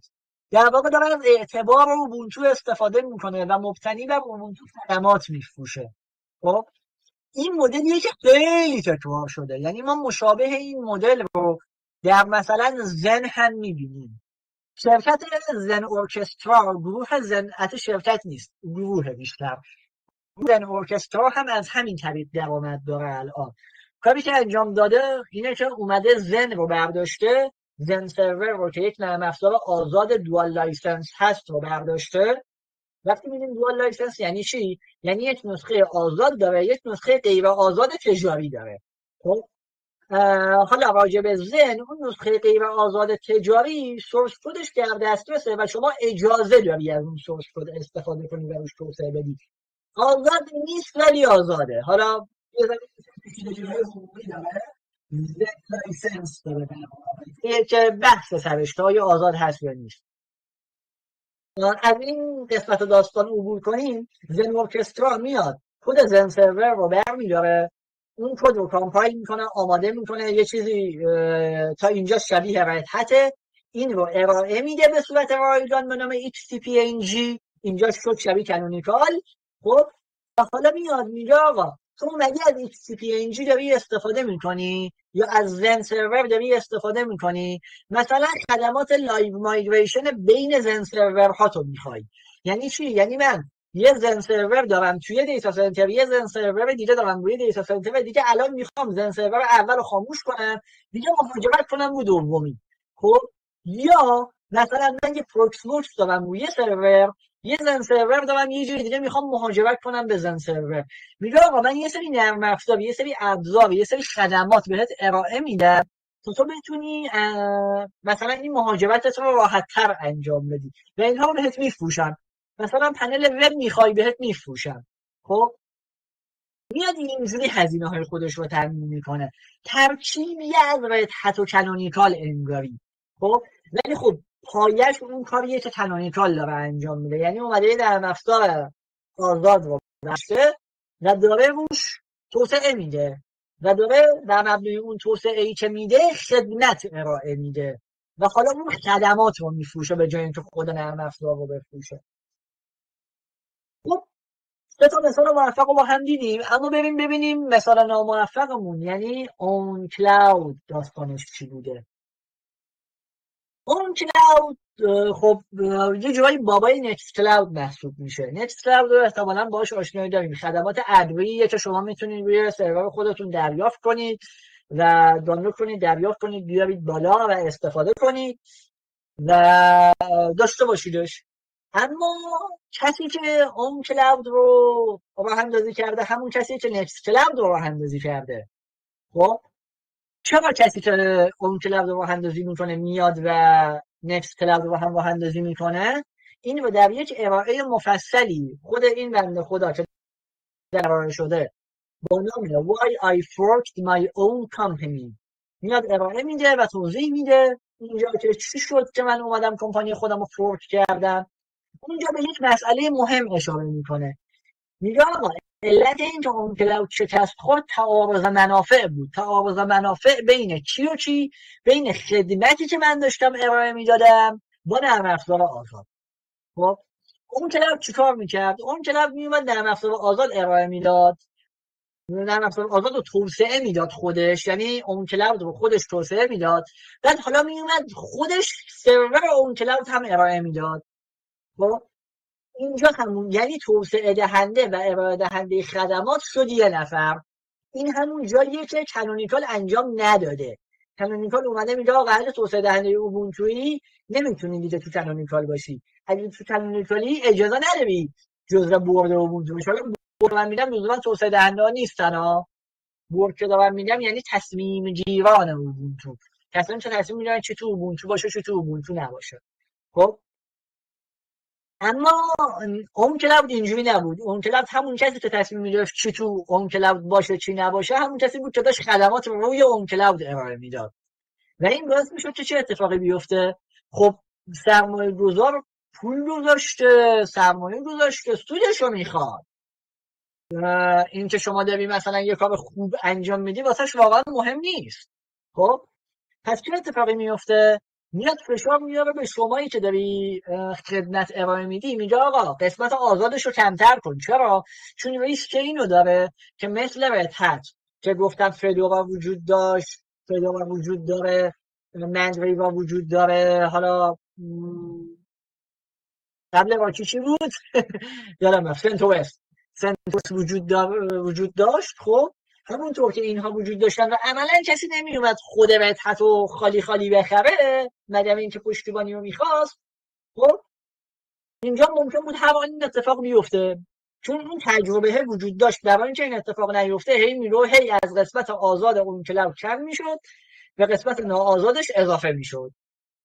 در واقع داره از اعتبار اوبونتو استفاده می‌کنه و مبتنی بر اوبونتو خدمات میفروشه. خب؟ این مدلیه که خیلی تکرار شده. یعنی ما مشابه این مدل رو در مثلا زن هم می‌بینیم. شرکت Xen Orchestra گروه Xen شرکت نیست. گروه بیشتر. Xen Orchestra هم از همین طریق درآمد داره الان. کاری که انجام داده اینه که اومده Xen رو برداشته XenServer رو که یک نرم افزار آزاد dual license هست رو برداشته. وقتی میگیم dual license یعنی چی؟ یعنی یک نسخه آزاد داره یک نسخه غیر آزاد تجاری داره. خب حالا راجع Xen اون نسخه غیر آزاد تجاری source code ش در دسترسه و شما اجازه داری از اون source code استفاده کنی و روش توسعه بدی. آزاد نیست ولی آزاده. حالا license داره. که بحث آیا آزاد هست یا نیست. از این قسمت داستان عبور کنیم Xen Orchestra میاد. خود XenServer رو برمیداره. اون کد رو compile می‌کنه آماده می‌کنه. یه چیزی تا اینجا شبیه Red Hat ه این رو ارائه میده به صورت رایگان به نام XCP-ng اینجا شد شبیه Canonical خب حالا میاد میگه آقا تو مگه از XCP-ng داری استفاده می‌کنی؟ یا از XenServer داری استفاده می‌کنی؟ مثلا خدمات live migration بین XenServer ها تو می‌خوای. یعنی چی؟ یعنی من یه زن سرور دارم توی دیتا سنتر یه زن سرور دیگه دارم روی دیتا سنتر و دیگه الان می‌خوام زن سرور اول خاموش کنم دیگه مهاجرت کنم رو دومی. خب یا مثلا من یه پروکسموت دارم روی سرور یه زن سرور دارم یه جوری دیگه می‌خوام مهاجرت کنم به زن سرور. میگه آقا من یه سری نرم افزار یه سری ابزار یه سری خدمات بهت ارائه میدم. تو تو بتونی مثلا این مهاجرتت رو راحت تر انجام بدی و اینها رو بهت میفروشم مثلا پنل وب می‌خوای بهت میفروشم خب؟ میاد اینجوری هزینه های خودش رو تامین می‌کنه. ترکیبی از رد و کنونیکال انگاری. خب؟ ولی خب پایش اون کاریه که کنونیکال داره انجام میده. یعنی اومده در افزار آزاد رو بسته و داره روش توسعه میده. و داره در مبنای اون توسعه ای که میده خدمت ارائه میده. و حالا اون خدمات رو میفروشه به جای اینکه خود نرم افزار رو بفروشه. خب تا مثال موفق رو با هم دیدیم. اما ببین ببینیم مثال ناموفقمون. یعنی اون کلاود داستانش چی بوده؟ اون کلاود خب یه جورایی بابای نکست کلاود محسوب میشه. نکست کلاود رو احتمالا باش آشنایی داریم. خدمات ادویه که شما می‌تونید روی سرور خودتون دریافت کنید و دانلود کنید دریافت کنید بیارید بالا و استفاده کنید و داشته باشیدش اما کسی که اون کلاود رو راه اندازی کرده همون کسی که نکست کلاود رو راه اندازی کرده. خب؟ چرا کسی که اون کلاود رو راه می‌کنه میاد و نکست کلاود رو هم می‌کنه؟ این رو در یک ارائه مفصلی خود این بنده خدا که در شده با نام Why I Forked My Own Company. میاد ارائه میده و توضیح میده اینجا که چی شد که من اومدم کمپانی خودم رو فورک کردم. اونجا به یک مسئله مهم اشاره می‌کنه. میگه آقا علت این که اون کلاود شکست خورد تعارض منافع بود. تعارض منافع بین چی و چی؟ بین خدمتی که من داشتم ارائه می‌دادم با نرم افزار آزاد. خب اون کلاود چیکار می‌کرد؟ اون کلاود میومد نرم افزار آزاد ارائه می‌داد. نرم افزار آزاد رو توسعه می‌داد خودش یعنی اون کلاود رو خودش توسعه می‌داد. بعد حالا میومد خودش سرور اون کلاود هم ارائه می‌داد. خب اینجا همون یعنی توسعه دهنده و ارائه دهنده خدمات شد یه نفر. این همون جاییه که کنونیکال انجام نداده. کنونیکال اومده میگه آقا اهل توسعه دهنده اوبونتویی نمی‌تونی دیگه تو کنونیکال باشی. اگه تو کنونیکالی اجازه نداری جزء برد اوبونتو باشی برد من میدم لزوما توسعه دهنده ها نیستن ها. برد که دارم میگم یعنی تصمیم گیران اوبونتو کسانی که تصمیم می‌گیرن چه تو اوبونتو باشه چه تو اوبونتو نباشه. خب؟ اما اون کلاود اینجوری نبود. اون کلاود همون کسی که تصمیم می‌گرفت چی تو اون کلاود باشه چی نباشه همون کسی بود که داشت خدمات رو روی اون کلاود ارائه می‌داد. و این باعث می‌شد که چه اتفاقی بیفته؟ خب سرمایه گذار پول گذاشته سرمایه گذاشته سودش رو می‌خواد. این که شما داری مثلا یه کار خوب انجام میدی واسهش واقعا مهم نیست. خب پس چه اتفاقی میفته میاد فشار میاره به شمایی که داری خدمت ارائه میدی. میگه آقا قسمت آزادش رو کمتر کن. چرا؟ چون ریسک اینو داره که مثل رد که گفتم فدورا وجود داشت فدورا وجود داره مندریوا وجود داره. حالا قبل راکی چی بود؟ یادم رفت. سنتوس سنتوس وجود, وجود داشت. خب همونطور که اینها وجود داشتن و عملا کسی نمیومد خود رتحت و خالی خالی بخره مگر اینکه پشتیبانی رو می‌خواست. خب اینجا ممکن بود هر این اتفاق بیفته. چون این تجربه وجود داشت در اینکه این اتفاق نیفته هی میرو هی از قسمت آزاد اون کلاب کم می‌شد به قسمت ناآزادش اضافه می‌شد.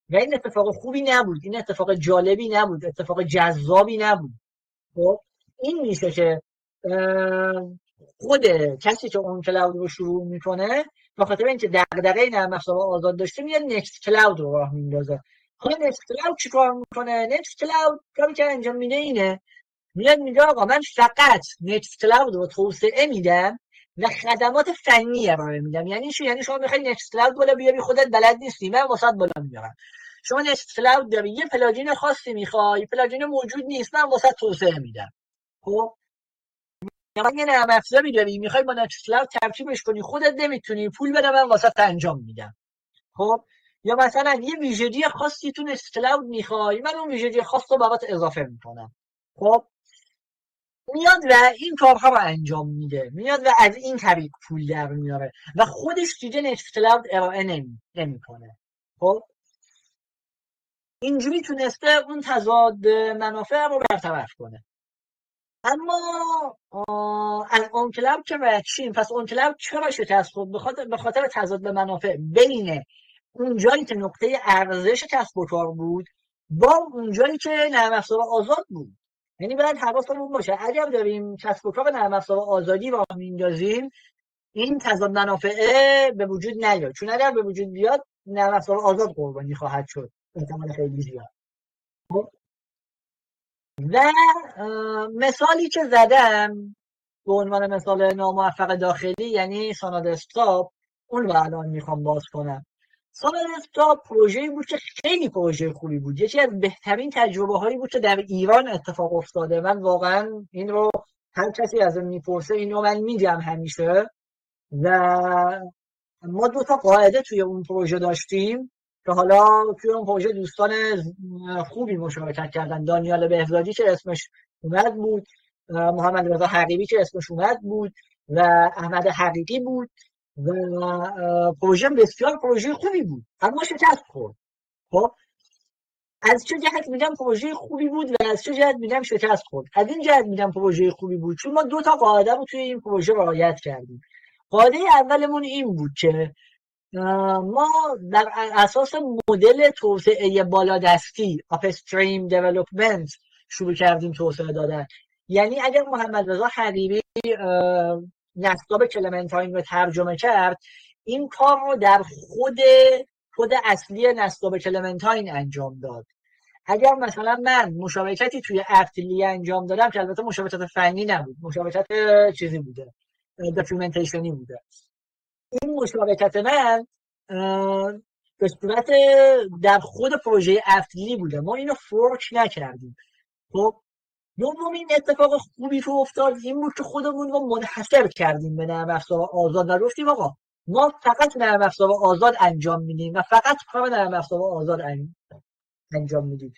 و این اتفاق خوبی نبود. این اتفاق جالبی نبود. اتفاق جذابی نبود. خب این میشه که خود کسی که اون کلاود رو شروع می‌کنه به خاطر اینکه دغدغه نرم افزار آزاد داشته میاد نکست کلاود رو راه میندازه. حالا نکست کلاود چیکار می‌کنه؟ نکست کلاود کاری که انجام میده اینه میاد میگه آقا من فقط Nextcloud رو توسعه میدم و خدمات فنی ارائه میدم. یعنی چی؟ یعنی شما می‌خوای Nextcloud بالا بیاری خودت بلد نیستی من واست بالا میارم شما Nextcloud داری یه plugin خاصی می‌خوای plugin موجود نیست من واست توسعه میدم. خب؟ شما یه نرم افزاری داری می‌خوای با نتفلکس ترکیبش کنی خودت نمی‌تونی پول بده من واست انجام میدم. خب؟ یا مثلا یه ویژگی خاصی تو cloud می‌خوای من اون ویژگی خاص رو برات اضافه می‌کنم. خب؟ میاد و این کارها رو انجام میده. میاد و از این طریق پول در میاره و خودش دیگه نکست کلاود ارائه نمی نمی‌کنه. خب؟ اینجوری تونسته اون تضاد منافع رو برطرف کنه. اما از اون کلاب که وکشین پس اون کلاب چرا شکست خود؟ به خاطر تضاد منافع. بین اونجایی که نقطه ارزش کسب و کار بود با اونجایی که نرم افزار آزاد بود. یعنی باید حواسمون باشه. اگر داریم کسب و کار نرم افزار آزادی را میندازیم این تضاد منافعه به وجود نیاد. چون اگر به وجود بیاد نرم افزار آزاد قربانی خواهد شد. احتمال خیلی زیاد؟ و مثالی که زدم به عنوان مثال ناموفق داخلی یعنی ساناد استاپ اون رو الان می‌خوام باز کنم. ساناد استاپ پروژه بود که خیلی پروژه خوبی بود. یکی از بهترین تجربه هایی بود که در ایران اتفاق افتاده. من واقعا این رو هر کسی از اون می‌پرسه این رو من میگم همیشه. و ما دو تا قاعده توی اون پروژه داشتیم. که حالا توی اون پروژه دوستان خوبی مشارکت کردن. دانیال بهزادی که اسمش اومد بود. محمد رضا حقیبی که اسمش اومد بود. و احمد حقیقی بود. و پروژه بسیار پروژه خوبی بود. اما شکست خورد. خب؟ از چه جهت میگم پروژه خوبی بود و از چه جهت میگم شکست خورد؟ از این جهت میگم پروژه خوبی بود. چون ما دو تا قاعده رو توی این پروژه رعایت کردیم. قاعده اولمون این بود که ما در اساس مدل توسعه بالادستی upstream development شروع کردیم توسعه دادن. یعنی اگر محمد رضا حریری نصاب کلمنتاین رو ترجمه کرد این کار رو در خود خود اصلی نصاب کلمنتاین انجام داد. اگر مثلا من مشارکتی توی ارتلی انجام دادم که البته مشارکت فنی نبود مشارکت چیزی بوده documentation ی بوده. این مشارکت من به صورت در خود پروژه افتلی بوده. ما اینو فورک نکردیم. خب دومین اتفاق خوبی که افتاد این بود که خودمون رو منحصر کردیم به نرم افزار آزاد و گفتیم آقا ما فقط نرم افزار آزاد انجام میدیم و فقط کار نرم افزار آزاد انجام میدیم.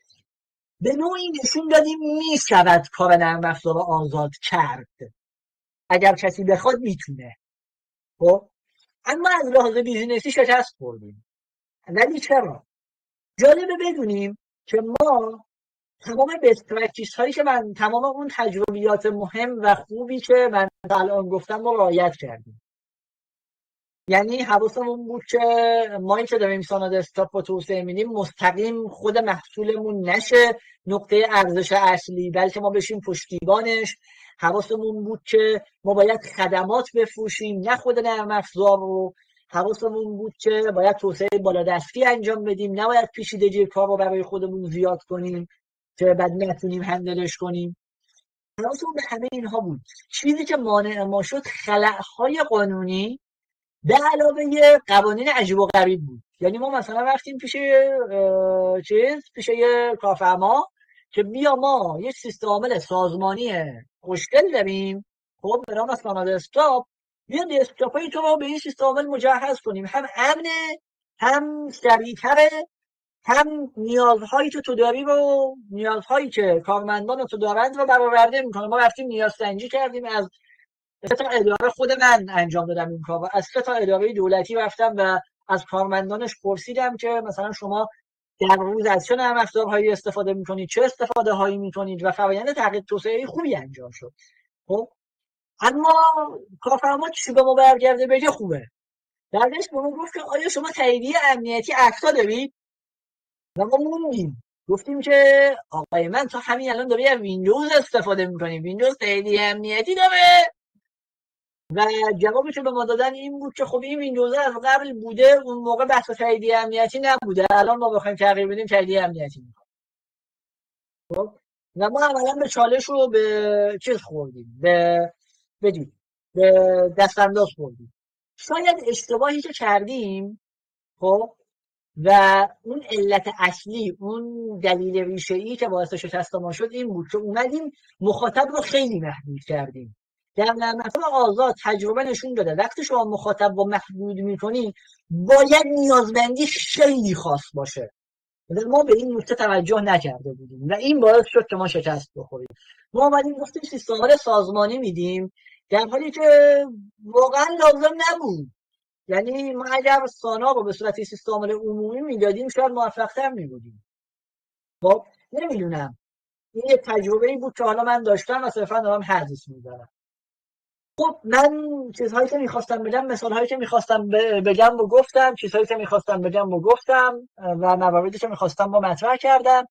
به نوعی نشون دادیم می‌شود کار نرم افزار آزاد کرد. اگر کسی بخواد می‌تونه. خب؟ اما از لحاظ business ی شکست خوردیم. ولی چرا؟ جالبه بدونیم که ما تمام best practice هایی که من تمام اون تجربیات مهم و خوبی که من الان گفتم رو رعایت کردیم. یعنی حواسمون بود که ما این که داریم ساناد استاپ رو توسعه میدیم مستقیم خود محصولمون نشه. نقطه ارزش اصلی بلکه ما بشیم پشتیبانش. حواسمون بود که ما باید خدمات بفروشیم نه خود نرم افزار رو. حواسمون بود که باید توسعه بالادستی انجام بدیم. نباید پیچیدگی کار رو برای خودمون زیاد کنیم که بعد نتونیم هندلش کنیم. حواسمون به همه اینها بود. چیزی که مانع ما شد خلعهای قانونی. به علاوه قوانین عجیب و غریب بود. یعنی ما مثلا رفتیم پیش چیز؟ پیش یه کارفرما که بیا ما یک سیستم عامل سازمانی خوشگل داریم. خب به نام ساناد استاپ. بیا دسکتاپ تو رو به این سیستم عامل مجهز کنیم. هم امنه هم سریعتره هم نیازهایی که تو داری رو نیازهایی که کارمندان تو دارند رو برآورده می‌کنه. ما رفتیم نیاز سنجی کردیم از سه تا اداره خود من انجام دادم این کار از سه تا اداره دولتی رفتم و از کارمندانش پرسیدم که مثلا شما در روز از چه نرم افزارهایی استفاده می‌کنید؟ چه استفاده هایی می‌کنید؟ و فرآیند تحقیق توسعه خوبی انجام شد. خب؟ اما کارفرما چی به ما برگرده بگه خوبه. برگشت گفت که آیا شما تاییدیه امنیتی افتا دارید؟ و ما موندیم. گفتیم که آقای من تا همین الان داری از ویندوز استفاده می‌کنی. ویندوز تاییدیه امنیتی داره. و جوابی که به ما دادن این بود که خب این ویندوز از قبل بوده اون موقع بحث تاییدیه امنیتی نبوده. الان ما بخوایم تغییر بدیم تاییدیه امنیتی خب؟ و ما عملا به چالش رو به چیز خوردیم؟ به بدید به دستانداز خوردیم. شاید اشتباهی که کردیم خب؟ و اون علت اصلی اون دلیل ریشه ای که باعث شکست ما شد این بود که اومدیم مخاطب رو خیلی محدود کردیم. در افزار آزاد تجربه نشون داده. وقتی شما مخاطب با محدود می‌کنی باید نیازمندی خیلی خاص باشه. ما به این نکته توجه نکرده بودیم و این باعث شد که ما شکست بخوریم. ما اومدیم گفتیم سیستم سازمانی میدیم در حالی که واقعا لازم نبود. یعنی ما اگر سانا رو به صورت سیستم عمومی می‌دادیم شاید موفقتر میبودیم. خب نمی‌دونم. این یه تجربه ای بود که حالا من داشتم و صرفا دارم حدیث می‌زنم. خب من چیزهایی که می‌خواستم بگم مثالهایی که می‌خواستم بگم و گفتم چیزهایی که می‌خواستم بگم و گفتم و مواردی که می‌خواستم با مطرح کردم.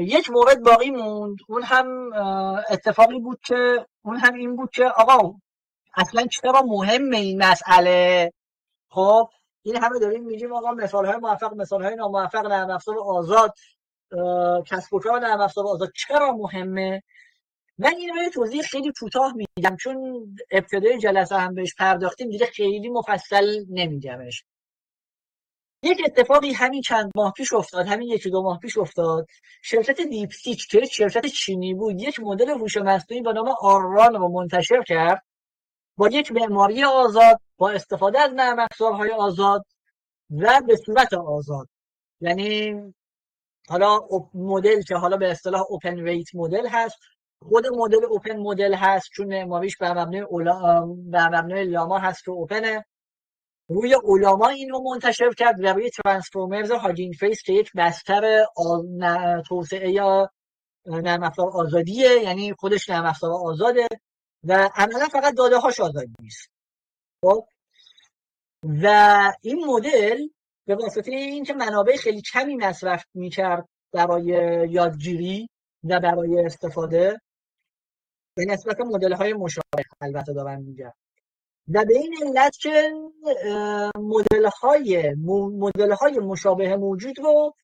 یک مورد باقی موند. اون هم اتفاقی بود که اون هم این بود که آقا اصلا چرا مهمه این مسئله؟ خب این همه داریم میگیم آقا مثال های موفق مثال های ناموفق نرم افزار آزاد. کسب و کار نرم افزار آزاد. چرا مهمه؟ من این رو توضیح خیلی کوتاه میگم چون ابتدای جلسه هم بهش پرداختیم دیگه خیلی مفصل نمیگمش. یک اتفاقی همین چند ماه پیش افتاد همین یکی دو ماه پیش افتاد. شرکت دیپسیک که شرکت چینی بود یک مدل هوش مصنوعی به نام آران رو منتشر کرد. با یک معماری آزاد با استفاده از نرم افزارهای آزاد و به صورت آزاد. یعنی حالا مدل که حالا به اصطلاح اوپن ویت مدل هست خود مدل اوپن مدل هست چون معماریش بر مبنای بر مبنای Llama هست که open ه. روی Ollama این رو منتشر کرد و روی Transformers Hugging Face که یک بستر توسعه یا نرم افزار آزادیه یعنی خودش نرم افزار آزاده و عملا فقط داده هاش آزاد نیست. خب؟ و این مدل به واسطه اینکه منابع خیلی کمی مصرف می‌کرد برای یادگیری و برای استفاده به نسبت مدل های مشابه البته دارم میگم. و به این علت که مدل های مدل های مشابه موجود رو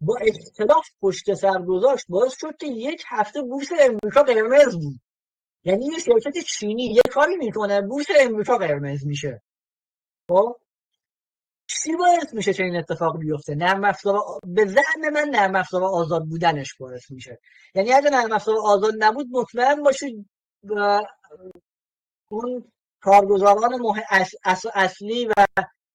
با اختلاف پشت سر گذاشت باعث شد که یک هفته بورس امریکا قرمز بود. یعنی یه شرکت چینی یه کاری می‌کنه بورس امریکا قرمز میشه. خب؟ چی باعث میشه چه این اتفاق بیفته؟ نرم افزار به زعم من نرم افزار آزاد بودنش باعث میشه. یعنی اگه نرم افزار آزاد نبود مطمئن باشید اون کارگزاران مح... اصلی و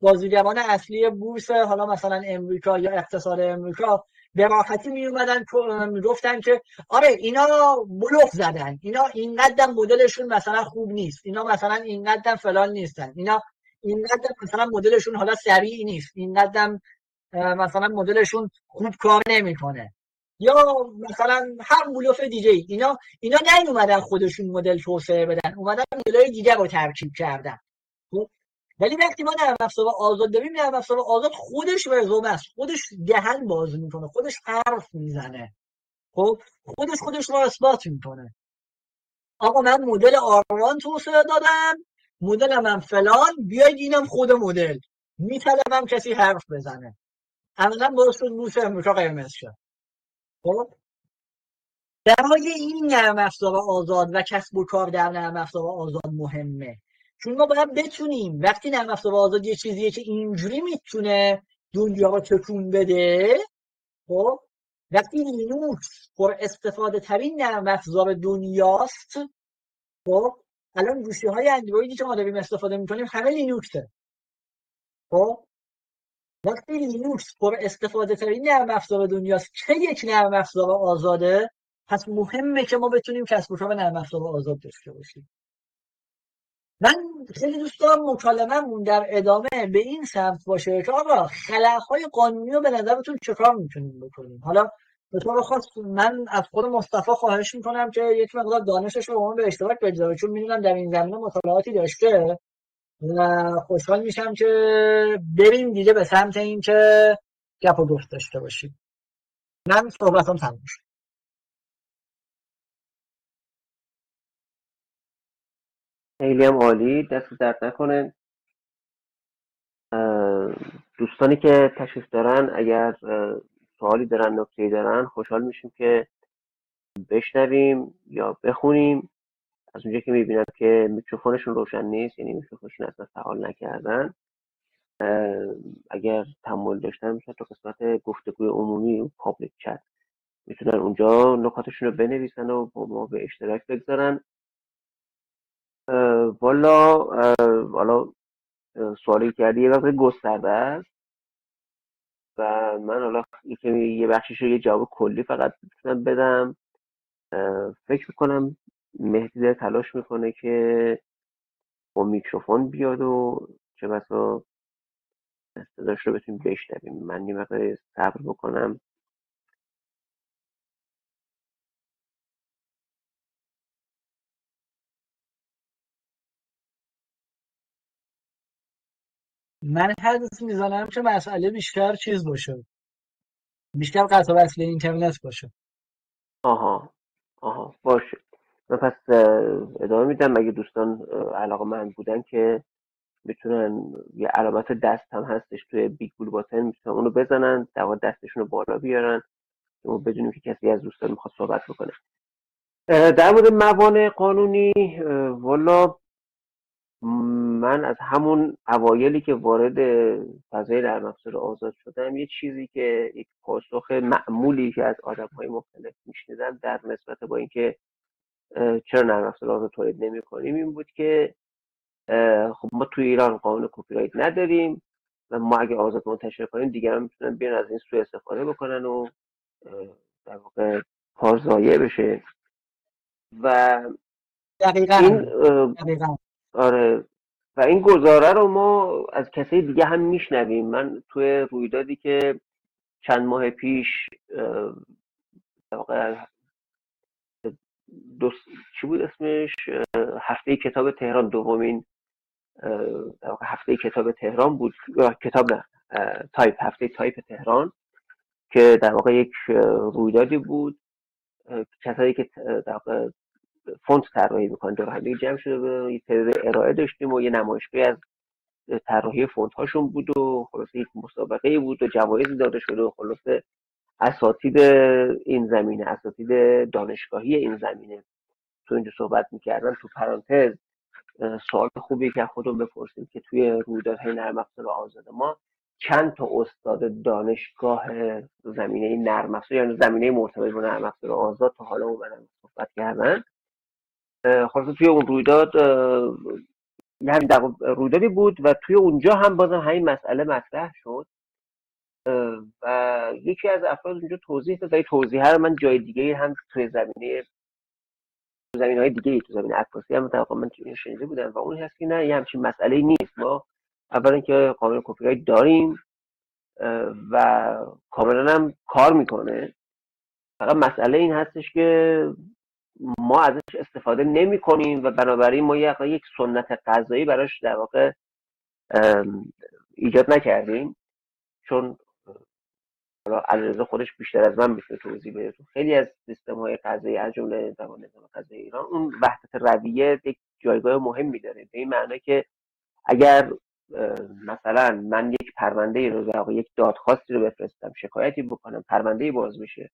بازیگران اصلی بورس حالا مثلا امریکا یا اقتصاد امریکا به راحتی می اومدن می‌گفتن که آره اینا بلوف زدن. اینا اینقدر مدلشون مثلا خوب نیست. اینا مثلا اینقدر فلان نیستن. اینا اینقدر مثلا مدلشون حالا سریع نیست. اینقدر مثلا مدلشون خوب کار نمی‌کنه. یا مثلا هر بلوف دیگه اینا اینا نیومدن خودشون مدل توسعه بدن اومدن مدل دیگه رو ترکیب کردن. خب؟ ولی وقتی ما در افزار آزاد داریم در آزاد خودش رزومه است. خودش دهن باز می‌کنه خودش حرف می‌زنه. خب خودش خودش رو اثبات می‌کنه. آقا من مدل آرمان توسعه دادم. مدلم هم فلان بیاید اینم خود مدل. میطلبم کسی حرف بزنه. عملا باعث شد بوس امریکا قرمز شد خب؟ برای این نرم افزار آزاد و کسب و کار در نرم افزار آزاد مهمه. چون ما باید بتونیم وقتی نرم افزار آزاد یه چیزیه که اینجوری می‌تونه دنیا رو تکون بده خب؟ وقتی لینوکس پر استفاده ترین نرم افزار دنیاست خب؟ الان گوشی های اندرویدی که ما داریم استفاده می‌کنیم همه لینوکسه. خب؟ وقتی لینوکس پر استفاده ترین نرم افزار دنیاست که یک نرم افزار آزاده پس مهمه که ما بتونیم کسب و کار نرم افزار آزاد داشته باشیم. من خیلی دوست دارم مکالمهمون در ادامه به این سمت باشه که آقا خلأهای قانونی رو به نظرتون چکار می‌تونیم بکنیم؟ حالا به طور خاص من از خود مصطفی خواهش می‌کنم که یک مقدار دانشش رو به اشتراک بگذاره چون می‌دونم در این زمینه مطالعاتی داشته و خوشحال میشم که بریم دیگه به سمت این که گپ و گفت داشته باشیم. من صحبتم تموم شد. خیلی هم عالی. دست درد نکنه. دوستانی که تشریف دارن اگر سوالی دارن نکته دارن خوشحال میشیم که بشنویم یا بخونیم. از اونجا که می‌بینم که میکروفونشون روشن نیست یعنی میکروفونشون اصلا فعال نکردن. اگر تمایل داشتن میشن تو قسمت گفتگوی عمومی پابلیک چت می‌تونن اونجا نکاتشون رو بنویسن و با ما به اشتراک بگذارن. والا حالا سوالی کردی یه وقت گسترده است. و من حالا یه بخشش رو یه جواب کلی فقط می‌تونم بدم فکر می‌کنم مهدی داره تلاش می‌کنه که با میکروفون بیاد و چه بسا صداش رو بتونیم بشنویم. من یه مقدار صبر بکنم. من حدث می‌زنم که مسئله بیشتر چیز باشه. بیشتر قطع وصل اینترنت باشه. آها. آها. باشه. من پس ادامه میدم. اگه دوستان علاقه من بودن که می‌تونن یه علامت دست هم هستش توی بیگ بول باتن می‌تونن اونو بزنن در دستشون رو بالا بیارن ما بدونیم که کسی از دوستان می‌خواد صحبت بکنه. در مورد موانع قانونی والا من از همون اوایلی که وارد فضای نرم افزار آزاد شدم یه چیزی که یک پاسخ معمولی که از آدم های مختلف میشنیدم در نسبت با اینکه چرا نرم افزار آزاد تولید نمی کنیم این بود که خب ما توی ایران قانون کپی رایت نداریم و ما اگه آزاد منتشر کنیم دیگران می‌تونن بیان از این سوء استفاده بکنن و در واقع کار بشه و دقیقا. این آره. و این گزاره رو ما از کسی دیگه هم میشنویم. من توی رویدادی که چند ماه پیش دو چی بود اسمش؟ هفته کتاب تهران دومین هفته کتاب تهران بود. کتاب نه تایپ هفته تایپ تهران که در واقع یک رویدادی بود. کسایی که در واقع فونت طراحی می‌کنن دور هم جمع شده بود یه تعداد ارائه داشتیم و یه نمایشگاهی از طراحی فونت هاشون بود و خلاصه یک مسابقه بود و جوایزی داده شده و خلاصه اساتید این زمینه اساتید دانشگاهی این زمینه. تو اینجا صحبت می‌کردن تو پرانتز سوال خوبی که خودمون بپرسیم که توی رویدادهای نرم افزار آزاد ما چند تا استاد دانشگاه زمینه نرم افزار یعنی زمینه مرتبط با نرم افزار آزاد تا حالا اومدن صحبت کردن؟ خلاصه توی اون رویداد یعنی در رویدادی بود و توی اونجا هم بازم همین مسئله مطرح شد. و یکی از افراد اونجا توضیح داد توضیح رو من جای دیگه هم توی زمینه زمین های دیگه تو زمین عکاسی هم طبقا من شنیده بودم و اون هست که نه یه همچین مسئله نیست. ما اولا که قانون کپی داریم و کاملا هم کار می‌کنه. فقط مسئله این هستش که ما ازش استفاده نمی کنیم و بنابراین ما یک سنت غذایی براش در واقع ایجاد نکردیم. چون حالا علیرضا خودش بیشتر از من می‌تونه توضیح بده. تو خیلی از سیستم های غذایی از جمله نظام غذایی ایران اون وحدت رویه یک جایگاه مهمی داره. به این معنی که اگر مثلا من یک پرونده رو در یک دادخواستی رو بفرستم شکایتی بکنم پرونده باز بشه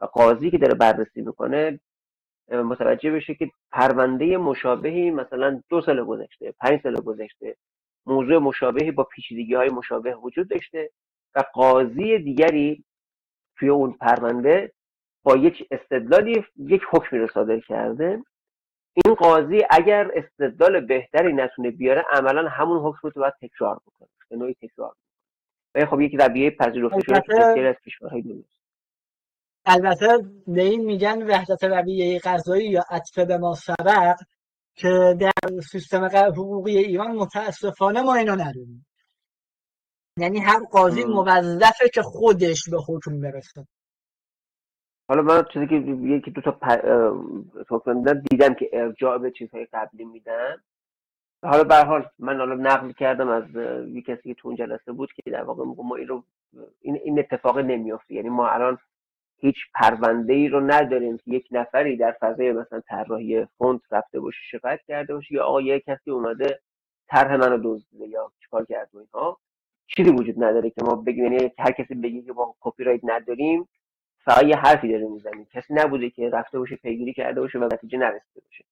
و قاضی که داره بررسی می‌کنه متوجه بشه که پرونده مشابهی مثلا دو سال گذشته پنج سال گذشته موضوع مشابهی با پیچیدگی های مشابه وجود داشته و قاضی دیگری توی اون پرونده با یک استدلالی یک حکمی رو صادر کرده. این قاضی اگر استدلال بهتری نتونه بیاره عملا همون حکم رو باید تکرار بکنه به نوعی تکرار. و خب یک رویه پذیرفته شده تو از کشورهای دنیا. البته به این میگن وحدت رویه قضایی یا عطفه به ما سبق که در سیستم حقوقی ایران متاسفانه ما اینو نداریم. یعنی هر قاضی موظفه که خودش به حکم برسه. حالا من چیزی که یکی دو تا حکم دیدم که ارجاع به چیزهای قبلی میدن. حالا به حال من حالا نقل کردم از یک کسی که تو اون جلسه بود که در واقع ما این رو این, این اتفاق نمیافته. یعنی ما الان هیچ پرونده ای رو نداریم که یک نفری در فضای مثلا طراحی فونت رفته باشه شکایت کرده باشه یا آقا یک کسی اومده طرح منو دزدیده یا چیکار کرده اینها. چیزی وجود نداره که ما بگیم یعنی هر کسی بگه که ما کپی رایت نداریم فقط یه حرفی داره می‌زنیم. کسی نبوده که رفته باشه پیگیری کرده باشه و نتیجه نرسیده باشه.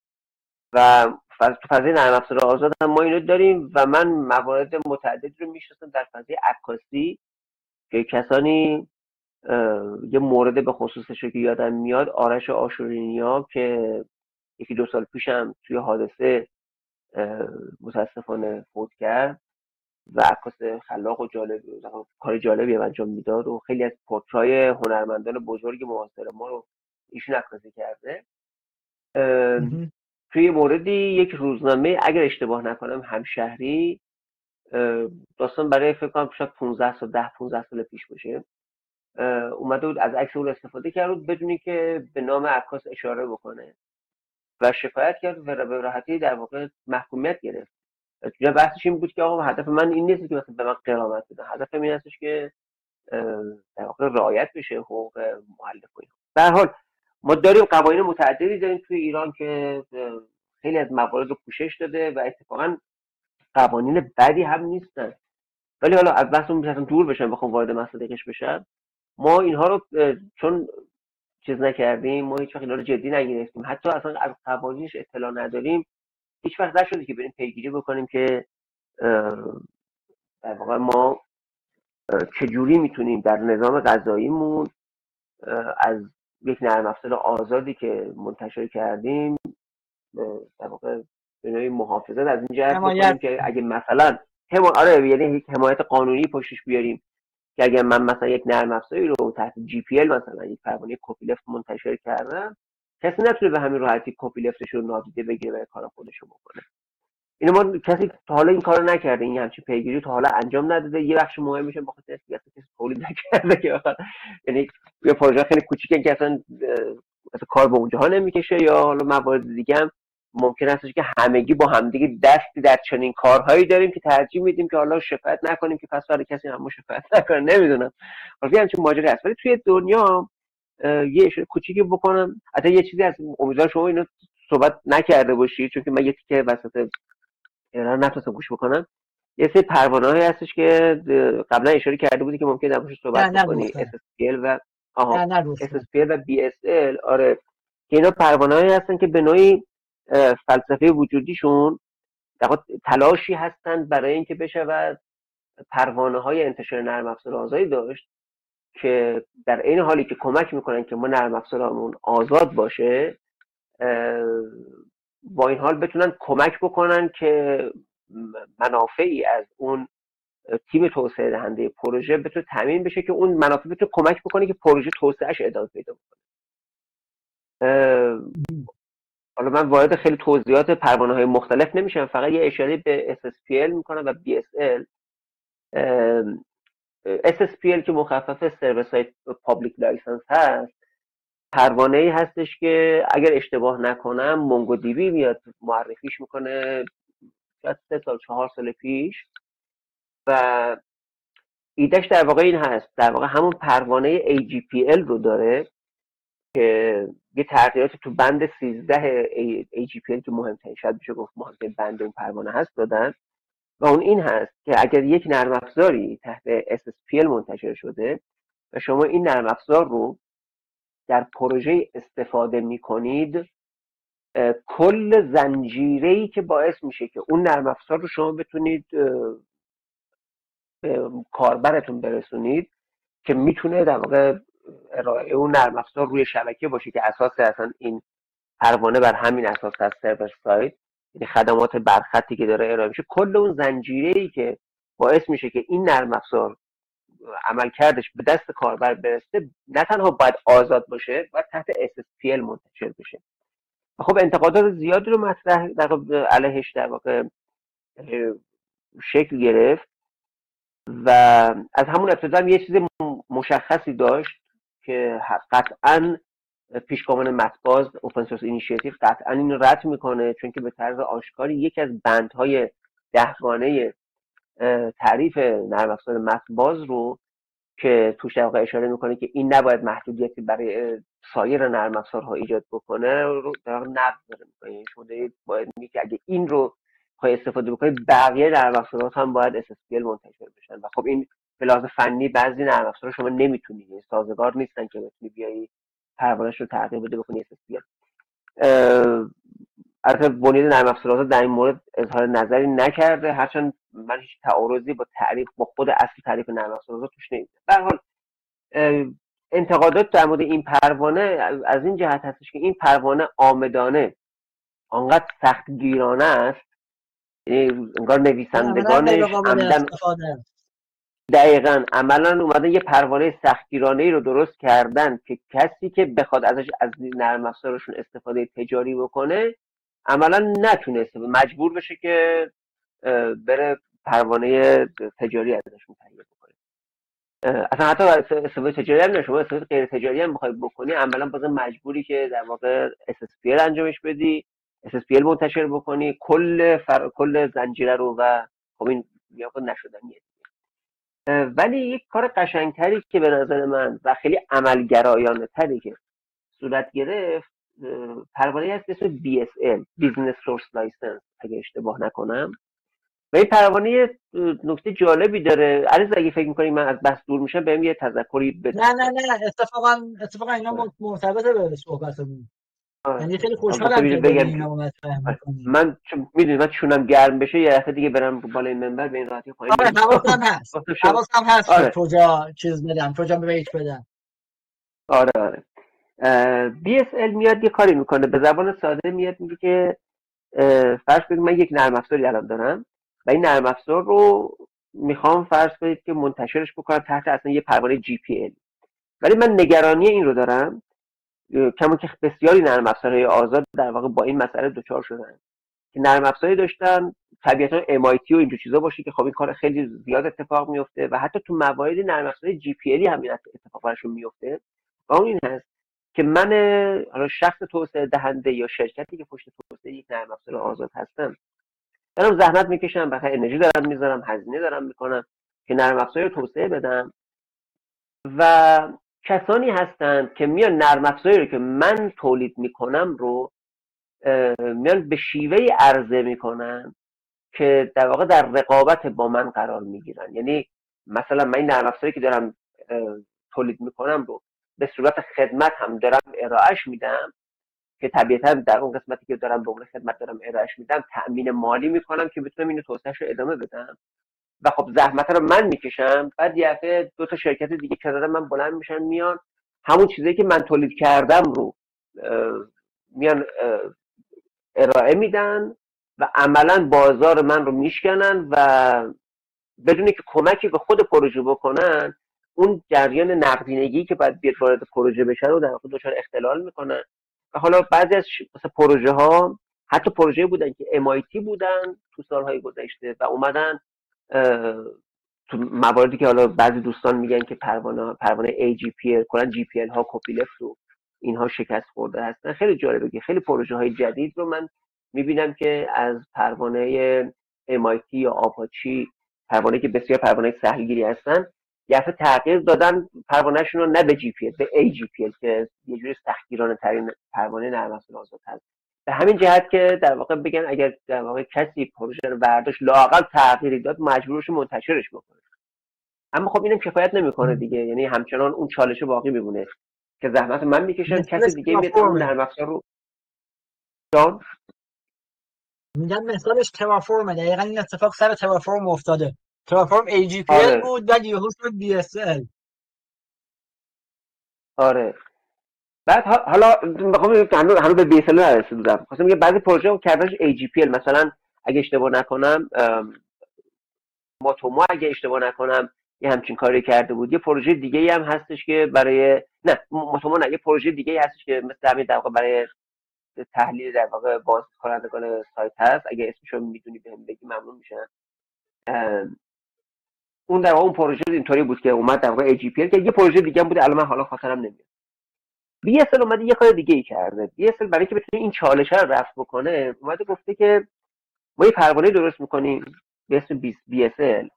و تو فضای نرم افزار آزاد هم ما اینو داریم و من موارد متعددی رو می‌شناسم در فضای عکاسی که کسانی یه مورد به خصوصش که یادم میاد آرش آشورینیا که یکی دو سال پیشم توی حادثه متاسفانه فوت کرد و عکاس خلاق و جالب کار جالبی انجام می‌داد و خیلی از پورترای هنرمندان بزرگ معاصر ما رو ایشون عکاسی کرده. توی موردی یک روزنامه اگر اشتباه نکنم همشهری داستان برای فکر کنم شاید 15 سال 10 15 سال پیش باشه. اومده بود از عکس اون استفاده کرد بود بدونی که به نام عکاس اشاره بکنه. و شکایت کرد و به راحتی در واقع محکومیت گرفت. اینجا بحثش این بود که آقا هدف من این نیست که مثلا به من قرامت بده هدف این هستش که در واقع رعایت بشه حقوق مؤلف و به حال ما داریم قوانین متعددی داریم توی ایران که خیلی از موارد رو پوشش داده و اتفاقا قوانین بدی هم نیستن. ولی حالا از بحث اون دور بشن بخوام وارد مصادیقش بشن ما اینها رو چون چیز نکردیم ما هیچ وقت اینا رو جدی نگرفتیم. حتی اصلا از قوانینش اطلاع نداریم هیچ وقت نشده که بریم پیگیری بکنیم که در واقع ما چجوری می‌تونیم در نظام غذاییمون از یک نرم افزار آزادی که منتشر کردیم در واقع به محافظت از این جهت که اگه مثلا هم... آره یعنی یک حمایت قانونی پشتش بیاریم. که اگر من مثلا یک نرم افزاری رو تحت جی پی ال مثلا یک پروانه کپی لفت منتشر کردم کسی نتونه به همین راحتی کپی لفتش رو نادیده بگیره و کار خودش رو بکنه. اینو ما کسی تا حالا این کارو نکرده این همچین پیگیری تا حالا انجام نداده. یه بخش مهم میشه بخاطر سیاست کسی تولید نکرده که یعنی یه پروژه خیلی کوچیکه که اصلا کار به اونجاها نمی‌کشه یا حالا موارد دیگه هم ممکن است که همگی با همدیگه دستی در چنین کارهایی داریم که ترجیح میدیم که حالا شفاعت نکنیم که پس برای کسی هم شفاعت نکنه. نمی‌دونم. ولی همچین ماجرا هست. ولی توی دنیا یه اشاره کوچیکی بکنم. حتی یه چیزی از امیدوارم شما اینو صحبت نکرده باشید چون که من یکی که وسط ایران نتونستم گوش بکنم. یه سری پروانه هایی هستش که قبلا اشاره کرده بودی که ممکن در صحبت بکنی. SSPL و آها. SSPL و BSL آره. که اینا پروانه هایی هستن که به نوعی فلسفه وجودیشون تلاشی هستند برای اینکه بشود پروانه های انتشار نرم افزار آزادی داشت که در این حالی که کمک می‌کنن که ما نرم افزارمون آزاد باشه با این حال بتونن کمک بکنن که منافعی از اون تیم توسعه دهنده پروژه بتونه تامین بشه که اون منافع بتونه کمک بکنه که پروژه توسعهش ادامه پیدا بکنه. حالا من وارد خیلی توضیحات پروانه های مختلف نمیشم فقط یه اشاره به SSPL می‌کنم و BSL SSPL که مخفف Server Side Public License هست پروانه ای هستش که اگر اشتباه نکنم MongoDB میاد معرفیش می‌کنه شاید سه سال چهار سال پیش و ایدهش در واقع این هست در واقع همون پروانه AGPL رو داره که یه تغییرات تو بند 13 AGPL که مهمترین شاید بشه گفت مهمترین بند اون پروانه هست دادن. و اون این هست که اگر یک نرم افزاری تحت SSPL منتشر شده و شما این نرم افزار رو در پروژه استفاده می کنید کل زنجیره ای که باعث میشه که اون نرم افزار رو شما بتونید به کاربرتون برسونید که می‌تونه در واقع ارائه اون نرم افزار روی شبکه باشه که اساس اصلا این پروانه بر همین اساس هست سرور سایت. یعنی خدمات برخطی که داره ارائه میشه. کل اون زنجیره ای که باعث میشه که این نرم افزار عمل کردش به دست کاربر برسه نه تنها باید آزاد باشه باید تحت SSPL منتشر بشه. خب انتقادات زیادی رو مطرح در علیهش در واقع شکل گرفت و از همون ابتدا هم یه چیز مشخصی داشت. که قطعا پیشگامان متن‌باز Open Source Initiative قطعا این رد می‌کنه چون که به طرز آشکاری یکی از بندهای دهگانه تعریف نرم افزار متن‌باز رو که توش در اشاره می‌کنه که این نباید محدودیتی برای سایر نرم افزارها ایجاد بکنه رو نقض داره می‌کنه. یعنی باید میگه اگه این رو خواهی استفاده بکنید بقیه نرم افزارات هم باید SSPL منتشر بشن. و خب این به لحاظ فنی بعضی نرم افزار شما نمی‌تونی. سازگار نیستن که بتونی بیایی پروانش رو تغییر بده بکنی SSPL البته بنیاد نرم افزارات در این مورد اظهار نظری نکرده. هرچند من هیچ تعارضی با تعریف با خود اصل تعریف نرم افزارات توش نیست به حال انتقادات در مورد این پروانه از این جهت هستش که این پروانه آمدانه آنقدر سخت گیرانه است. یعنی انگار نویسندگانش عمدن دقیقا. عملا اومدن یه پروانه سختگیرانه ای رو درست کردن که کسی که بخواد ازش از نرم افزارشون استفاده تجاری بکنه عملا نتونسته مجبور بشه که بره پروانه تجاری ازشون تهیه بکنه. اصلا حتی استفاده تجاری هم شما استفاده غیر تجاری هم بخوای بکنی عملا باز مجبوری که در واقع SSPL انجامش بدی SSPL منتشر بکنی کل فر... کل زنجیره رو و خب این نشدنیه. ولی یک کار قشنگتری که به نظر من و خیلی عملگرایانه تری که صورت گرفت پروانه هست اسم BSL Business Source License اگه اشتباه نکنم. و این پروانه نکته جالبی داره. علیز اگه فکر می‌کنی من از بحث دور میشم بهم یه تذکری بده. نه نه نه اتفاقا اتفاقا اینا مرتبطه به صحبتمون. یعنی خیلی خوشحالم که بگم من چون می‌دونی من چونم گرم بشه یه دفعه دیگه برم بالای منبر به این راحتی پایین آره حواسم هست. حواسم هست آره. کجا چیز بدم کجا به بدم. آره آره. BSL میاد یه کاری می‌کنه. به زبان ساده میاد میگه که فرض کنید من یک نرم افزاری الان دارم و این نرم افزار رو می‌خوام فرض کنید که منتشرش بکنم تحت اصلا یه پروانه GPL ولی من نگرانی این رو دارم کما که بسیاری نرم افزارهای آزاد در واقع با این مسئله دچار شدن. که نرم افزاری داشتن طبیعتا MIT و اینجور چیزا باشه که خب این کار خیلی زیاد اتفاق میفته و حتی تو مواردی نرم افزارهای جی پی همین اتفاق براشون میفته و اون این هست که من حالا شخص توسعه دهنده یا شرکتی که پشت توسعه یک نرم افزار آزاد هستم دارم زحمت می‌کشم بخاطر انرژی دارم می‌ذارم هزینه دارم می‌کنم که نرم افزاری رو توسعه بدم. و کسانی هستند که میان نرم افزاری رو که من تولید می‌کنم رو میان به شیوه عرضه می‌کنن که در واقع در رقابت با من قرار می‌گیرن. یعنی مثلا من این نرم افزاری که دارم تولید می‌کنم رو به صورت خدمت هم دارم ارائهش میدم که طبیعتا در اون قسمتی که دارم به عنوان خدمت دارم ارائهش میدم تأمین مالی می‌کنم که بتونم اینو توسعهش رو ادامه بدم. و خب زحمت رو من می‌کشم بعد یه دو تا شرکت دیگه کنار من بلند میشن میان همون چیزی که من تولید کردم رو میان ارائه میدن و عملا بازار من رو میشکنن و بدون که کمکی به خود پروژه بکنن اون جریان نقدینگی که باید بیاد وارد پروژه بشه رو در واقع دچار اختلال می‌کنن. و حالا بعضی از پروژه ها حتی پروژه بودن که MIT بودن تو سالهای گذشته و اومدن تو مواردی که حالا بعضی دوستان میگن که پروانه پروانه AGPL کلا GPL ها کپیلفت و اینها شکست خورده هستن. خیلی جالبه که خیلی پروژه های جدید رو من می‌بینم که از پروانه MIT یا آپاچی پروانه که بسیار پروانه سهلگیری هستن یه تغییر دادن پروانهشون رو نه به جی پی به AGPL که یه جوری سختگیرانه ترین پروانه نرم افزار آزاد هست. به همین جهت که در واقع بگن اگر در واقع کسی پروژه رو برداشت لاقل تغییری داد مجبورش منتشرش بکنه. اما خب اینم کفایت نمی‌کنه دیگه. یعنی همچنان اون چالش باقی میمونه. که زحمت رو من می‌کشم کسی دیگه میاد اون نرم افزار رو جان؟ میگن مثالش Terraform ه دقیقا این اتفاق سر Terraform افتاده. Terraform AGPL آره. بود بعد یهو شد BSL آره. بعد حالا می‌خوام هنوز هنوز به بی نرسیدم. خواستم میگه بعضی پروژه رو کردنش ای جی پی مثلا اگه اشتباه نکنم ماتومو اگه اشتباه نکنم یه همچین کاری کرده بود. یه پروژه دیگه هم هستش که برای نه ماتومو نه یه پروژه دیگه هستش که مثل همین در واقع برای تحلیل در واقع باز کنندگان سایت هست. اگه اسمشو می‌دونی بهم بگی ممنون میشم. اون در واقع اون پروژه اینطوری بود که اومد در واقع AGPL که یه پروژه دیگه بود الان من حالا خاطرم نمیاد. BSL اومده یه کار دیگه ای کرده BSL برای که بتونه این چالش رو رفع بکنه اومده گفته که ما یه پروانه درست می‌کنیم به اسم BSL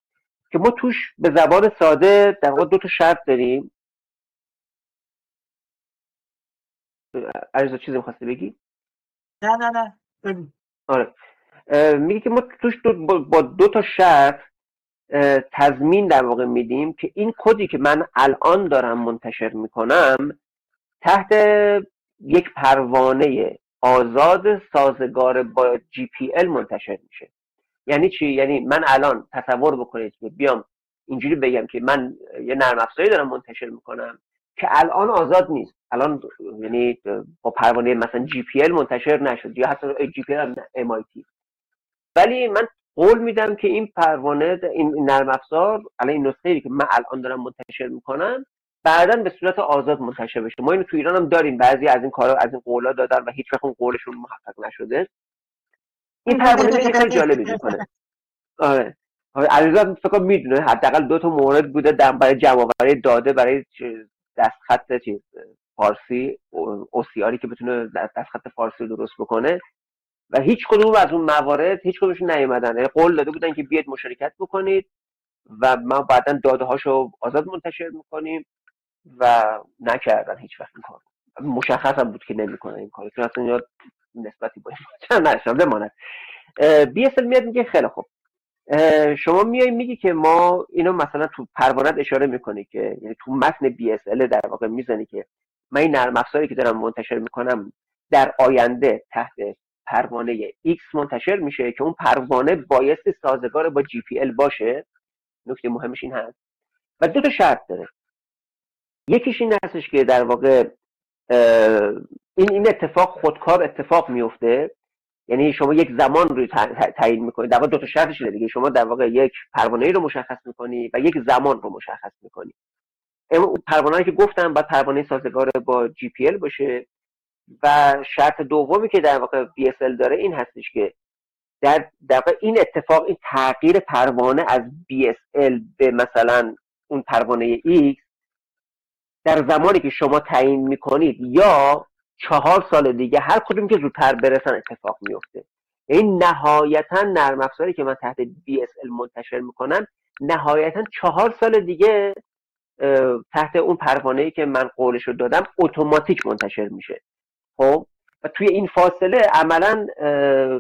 که ما توش به زبان ساده در واقع دو تا شرط داریم. عرض چیزی می‌خواستی بگی؟ نه نه نه آره. میگه که ما توش دو با دو تا شرط تضمین در واقع میدیم که این کدی که من الان دارم منتشر می‌کنم تحت یک پروانه آزاد سازگار با جی پی ال منتشر میشه. یعنی چی؟ یعنی من الان تصور بکنید که بیام اینجوری بگم که من یه نرم افزاری دارم منتشر می‌کنم که الان آزاد نیست. الان یعنی با پروانه مثلا GPL منتشر نشد یا حتی GPL ام ولی من قول میدم که این پروانه این نرم افزار الان این نسخه که من الان دارم منتشر می‌کنم بعدا به صورت آزاد منتشر بشه. ما اینو تو ایران هم داریم. بعضی از این کارا از این قولا دادن و هیچ وقت اون قولشون محقق نشده. این پروانه خیلی جالبی می‌کنه. آره. علیرضا فکر می‌دونه. حداقل دو تا مورد بوده در برای جمع داده برای دستخط چیز فارسی اوسیاری که بتونه دستخط فارسی رو درست بکنه. و هیچ کدوم از اون موارد هیچ کدومشون نیومدن. یعنی قول داده بودن که بیاید مشارکت بکنید و ما بعدا داده هاشو آزاد منتشر می‌کنیم. و نکردن هیچ وقت این کار مشخص هم بود که نمی‌کنن این کارو. چون اصلا نسبتی با این بماند. BSL میاد میگه خیلی خوب. شما میای میگی که ما اینو مثلا تو پروانت اشاره می‌کنی که یعنی تو متن BSL در واقع می‌زنی که من این نرم افزاری که دارم منتشر می‌کنم در آینده تحت پروانه X منتشر میشه که اون پروانه بایستی سازگار با جی پی ال باشه. نکته مهمش این هست. و دو تا شرط داره. یکیش این هستش که در واقع این این اتفاق خودکار اتفاق میفته. یعنی شما یک زمان رو تعیین می‌کنید. در واقع دو تا شرطش دیگه. شما در واقع یک پروانه رو مشخص می‌کنی و یک زمان رو مشخص می‌کنی. پروانه که گفتم باید پروانه سازگار با جی پی ال باشه. و شرط دومی که در واقع BSL داره این هستش که در, در این اتفاق این تغییر پروانه از BSL به مثلا اون پروانه X در زمانی که شما تعیین می‌کنید یا چهار سال دیگه هر کدوم که زودتر برسن اتفاق میفته این نهایتا نرم افزاری که من تحت BSL منتشر می‌کنم نهایتا چهار سال دیگه تحت اون پروانه ای که من قولش رو دادم اتوماتیک منتشر میشه. خب؟ و توی این فاصله عملا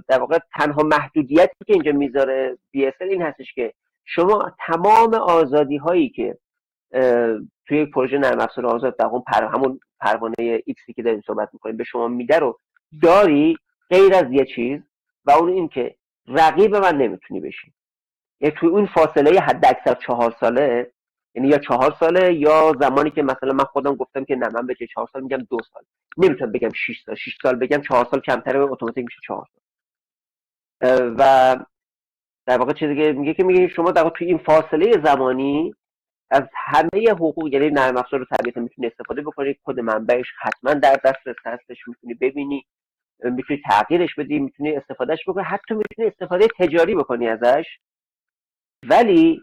در واقع تنها محدودیتی که اینجا می‌ذاره BSL این هستش که شما تمام آزادی هایی که توی پروژه نرم افزار آزاد در پر همون پروانه ایکسی که داریم صحبت می‌کنیم به شما میده رو داری غیر از یه چیز و اون این که رقیب من نمی‌تونی بشی. یعنی توی اون فاصله حد اکثر چهار ساله یعنی یا چهار ساله یا زمانی که مثلا من خودم گفتم که نه من به چهار سال میگم دو سال. نمی‌تونم بگم 6 سال. 6 سال بگم چهار سال کمتره اتوماتیک میشه چهار سال. و در واقع چیزی که میگه که میگه شما در واقع توی این فاصله زمانی از همه حقوق یعنی نرم افزار طبیعتا می‌تونی استفاده بکنی کد منبعش حتما در دسترس هستش می‌تونی ببینی می‌تونی تغییرش بدی می‌تونی استفادهش بکنی حتی می‌تونی استفاده تجاری بکنی ازش. ولی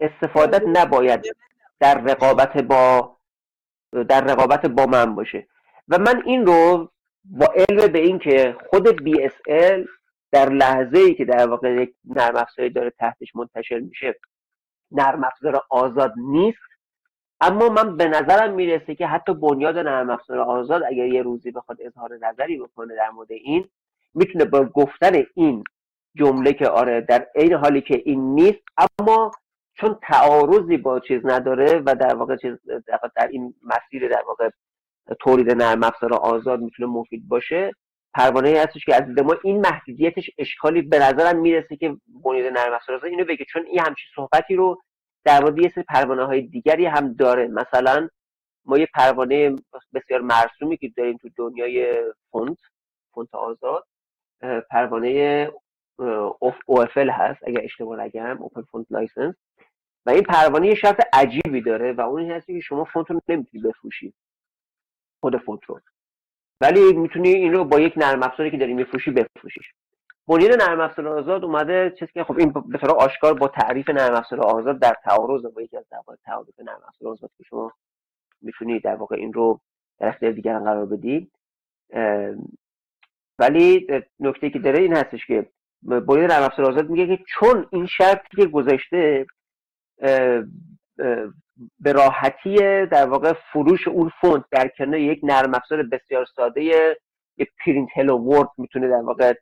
استفادت نباید در رقابت با در رقابت با من باشه. و من این رو با علم به این که خود BSL در لحظه ای که در واقع یک نرم افزاری داره تحتش منتشر میشه نرم افزار آزاد نیست. اما من به نظرم می‌رسه که حتی بنیاد نرم افزار آزاد اگر یه روزی بخواد اظهار نظری بکنه در مورد این می‌تونه با گفتن این جمله که آره در عین حالی که این نیست اما چون تعارضی با چیز نداره و در واقع چیز در این مسیر در واقع تولید نرم افزار آزاد می‌تونه مفید باشه پروانه هستش که از دید ما این محدودیتش اشکالی به نظرم می‌رسه که بنیاد نرم افزار اینو بگه. چون این همچین صحبتی رو در مورد یه سری پروانه های دیگری هم داره. مثلا ما یه پروانه بسیار مرسومی که داریم تو دنیای فونت فونت آزاد پروانه OFL هست اگر اشتباه نگم Open Font License و این پروانه یه شرط عجیبی داره و اون این هستش که شما فونت رو نمی‌تونی بفروشی خود فونت رو. ولی می‌تونی این رو با یک نرم افزاری که داری میفروشی بفروشیش. بنیاد نرم افزار آزاد اومده چیزی که خب این به طور آشکار با تعریف نرم افزار آزاد در تعارض با یکی از دعوای تعارف نرم افزار آزاد که شما می‌تونی در واقع این رو در اختیار دیگران قرار بدید ولی نکته که داره این هستش که بنیاد نرم افزار آزاد میگه که چون این شرطی که گذاشته به راحتی در واقع فروش اون فونت در کنار یک نرم افزار بسیار ساده یک پرینت هلو ورد می‌تونه در واقع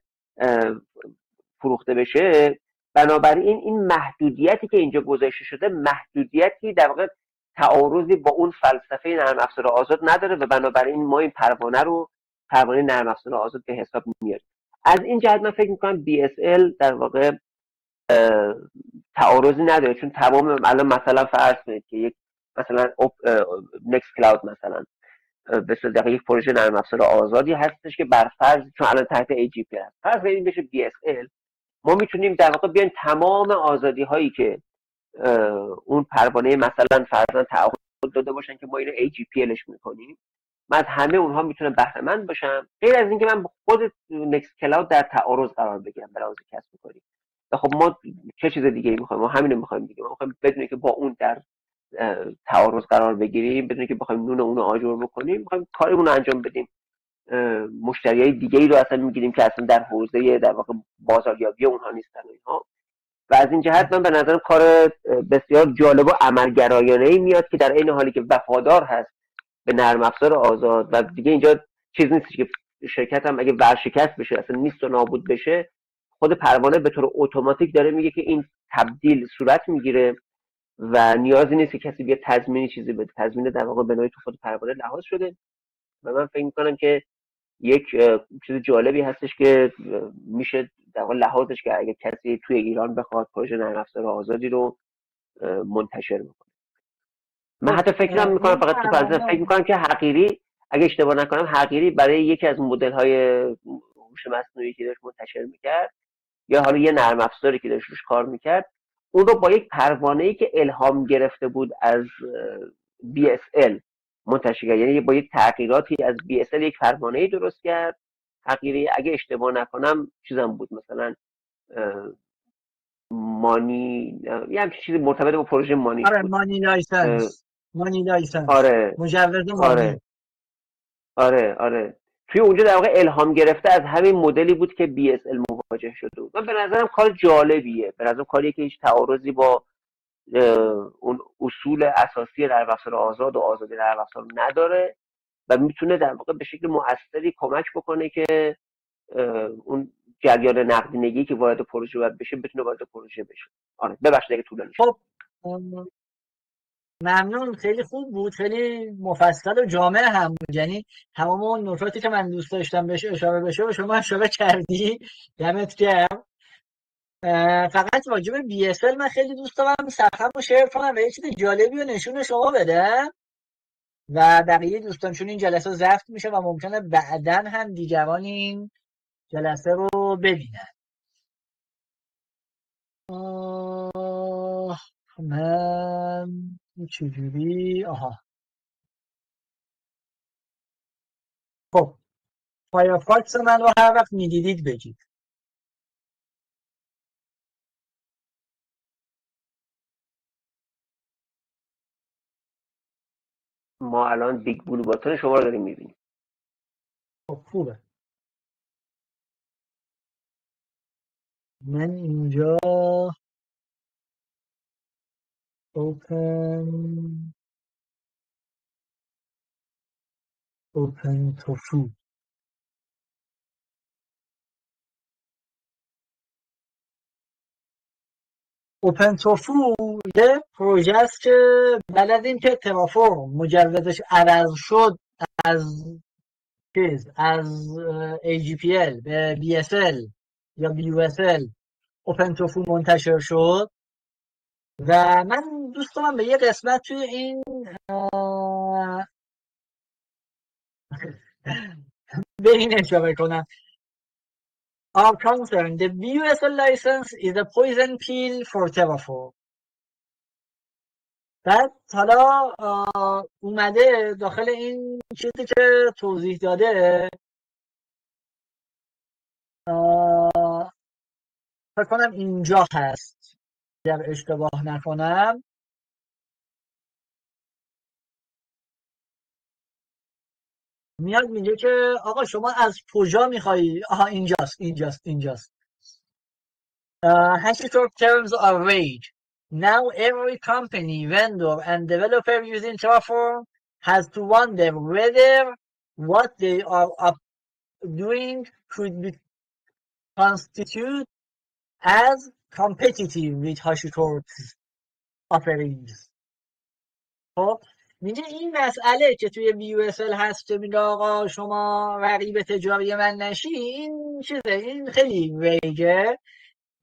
فروخته بشه. بنابراین این محدودیتی که اینجا گذاشته شده محدودیتی در واقع تعارضی با اون فلسفه نرم افزار آزاد نداره و بنابراین ما این پروانه رو پروانه نرم افزار آزاد به حساب میاریم از این جهت من فکر می‌کنم BSL در واقع تعارضی نداره چون تمام الان مثلا فرض کنید که یک مثلا نکس کلاود مثلا به صورت یک پروژه نرم افزار آزادی هستش که بر فرض چون الان تحت AGP هست. فرض بدیم بشه BSL ما می‌تونیم در واقع بیایم تمام آزادی هایی که اون پروانه مثلا فرضاً تعهد داده باشن که ما اینو AGPLش می‌کنیم من از همه اونها می‌تونم بهره مند باشم غیر از اینکه من خود نکست کلاود در تعارض قرار بگیرم برای کسب می‌کنیم و خب ما چه چیز دیگه ای می‌خوایم؟ ما همینو می‌خوایم دیگه. ما می‌خوایم بدونیم که با اون در تعارض قرار بگیریم بدون که بخوایم نون اون آجر بکنیم می‌خوایم کارمون رو انجام بدیم. مشتری های دیگه ای رو اصلا می‌گیریم که اصلا در حوزه در واقع بازاریابی اونها نیستن اینها. و از این جهت من به نظرم کار بسیار جالب و عملگرایانه ای میاد که در این حالی که وفادار هست به نرم افزار آزاد و دیگه اینجا چیز نیست که شرکت هم اگه ورشکست بشه اصلا نیست و نابود بشه خود پروانه به طور اتوماتیک داره میگه که این تبدیل صورت می‌گیره و نیازی نیست که کسی بیاد تضمینی چیزی بده. تضمین در واقع به تو خود پروانه لحاظ شده. و من فکر می‌کنم که یک چیز جالبی هستش که میشه در واقع لحاظش که اگه کسی توی ایران بخواد پروژه نرم افزار آزادی رو منتشر بکنه. من حتی فکر می‌کنم فقط تو فکر می‌کنم که حقیری اگه اشتباه نکنم حقیری برای یکی از مدل های هوش مصنوعی که داشت منتشر می‌کرد یا حالا یه نرم افزاری که داشت روش کار می‌کرد اون رو با یک پروانه ای که الهام گرفته بود از BSL منتشر کرد. یعنی با یک تغییراتی از BSL یک پروانه ای درست کرد. حقیقی اگه اشتباه نکنم چیزم بود. مثلا مانی یه همچین چیزی مرتبط با پروژه مانی آره مانی license. مانی license. آره. مجوز مانی. آره. آره آره. توی اونجا در واقع الهام گرفته از همین مدلی بود که BSL مواجه شده بود. من به نظرم کار جالبیه. به نظرم کاریه که هیچ تعارضی با اون اصول اساسی در افزار آزاد و آزادی در افزار نداره و می‌تونه در واقع به شکل موثری کمک بکنه که اون جریان نقدینگی که وارد پروژه باید بشه بتونه وارد پروژه بشه. آره ببخشید اگه طولانی خب ممنون. خیلی خوب بود. خیلی مفصل و جامع هم بود. یعنی تمام اون نکاتی که من دوست داشتم بهش اشاره بشه و شما اشاره کردی. دمت گرم. فقط واجب بی اس من خیلی دوست دارم صفحه رو شیر کنم و یه چیز جالبی و نشون شما بده و بقیه دوستان چون این جلسه زفت میشه و ممکنه بعدا هم دیگران این جلسه رو ببینن. من چجوری؟ آها. خب Firefox من رو هر وقت می‌دیدید بگید. ما الان BigBlueButton شما رو داریم می‌بینیم. خب خوبه. من اینجا open open tofu اوپن توفو یه پروژه است که بلدیم که ترافورم مجوزش عوض شد از چیز از AGPL به BSL یا BUSL اوپن توفو منتشر شد. و من دوست دارم به یه قسمت توی این به این اشاره کنم Our concern, the VUSL license is a poison pill for Terraform. بعد حالا اومده داخل این چیزی که توضیح داده فکر کنم اینجا هست اگر اشتباه نکنم میاد میگه که آقا شما از کجا میخوایی آها اینجاست اینجاست اینجاست uh, HashiCorp terms of wage now every company vendor and developer using Terraform has to wonder whether what they are up doing could be constitute as competitive with HashiCorp's offerings. خب میگه این مسئله که توی BUSL هست که میگه آقا شما رقیب تجاری من نشی این چیزه این خیلی vague ه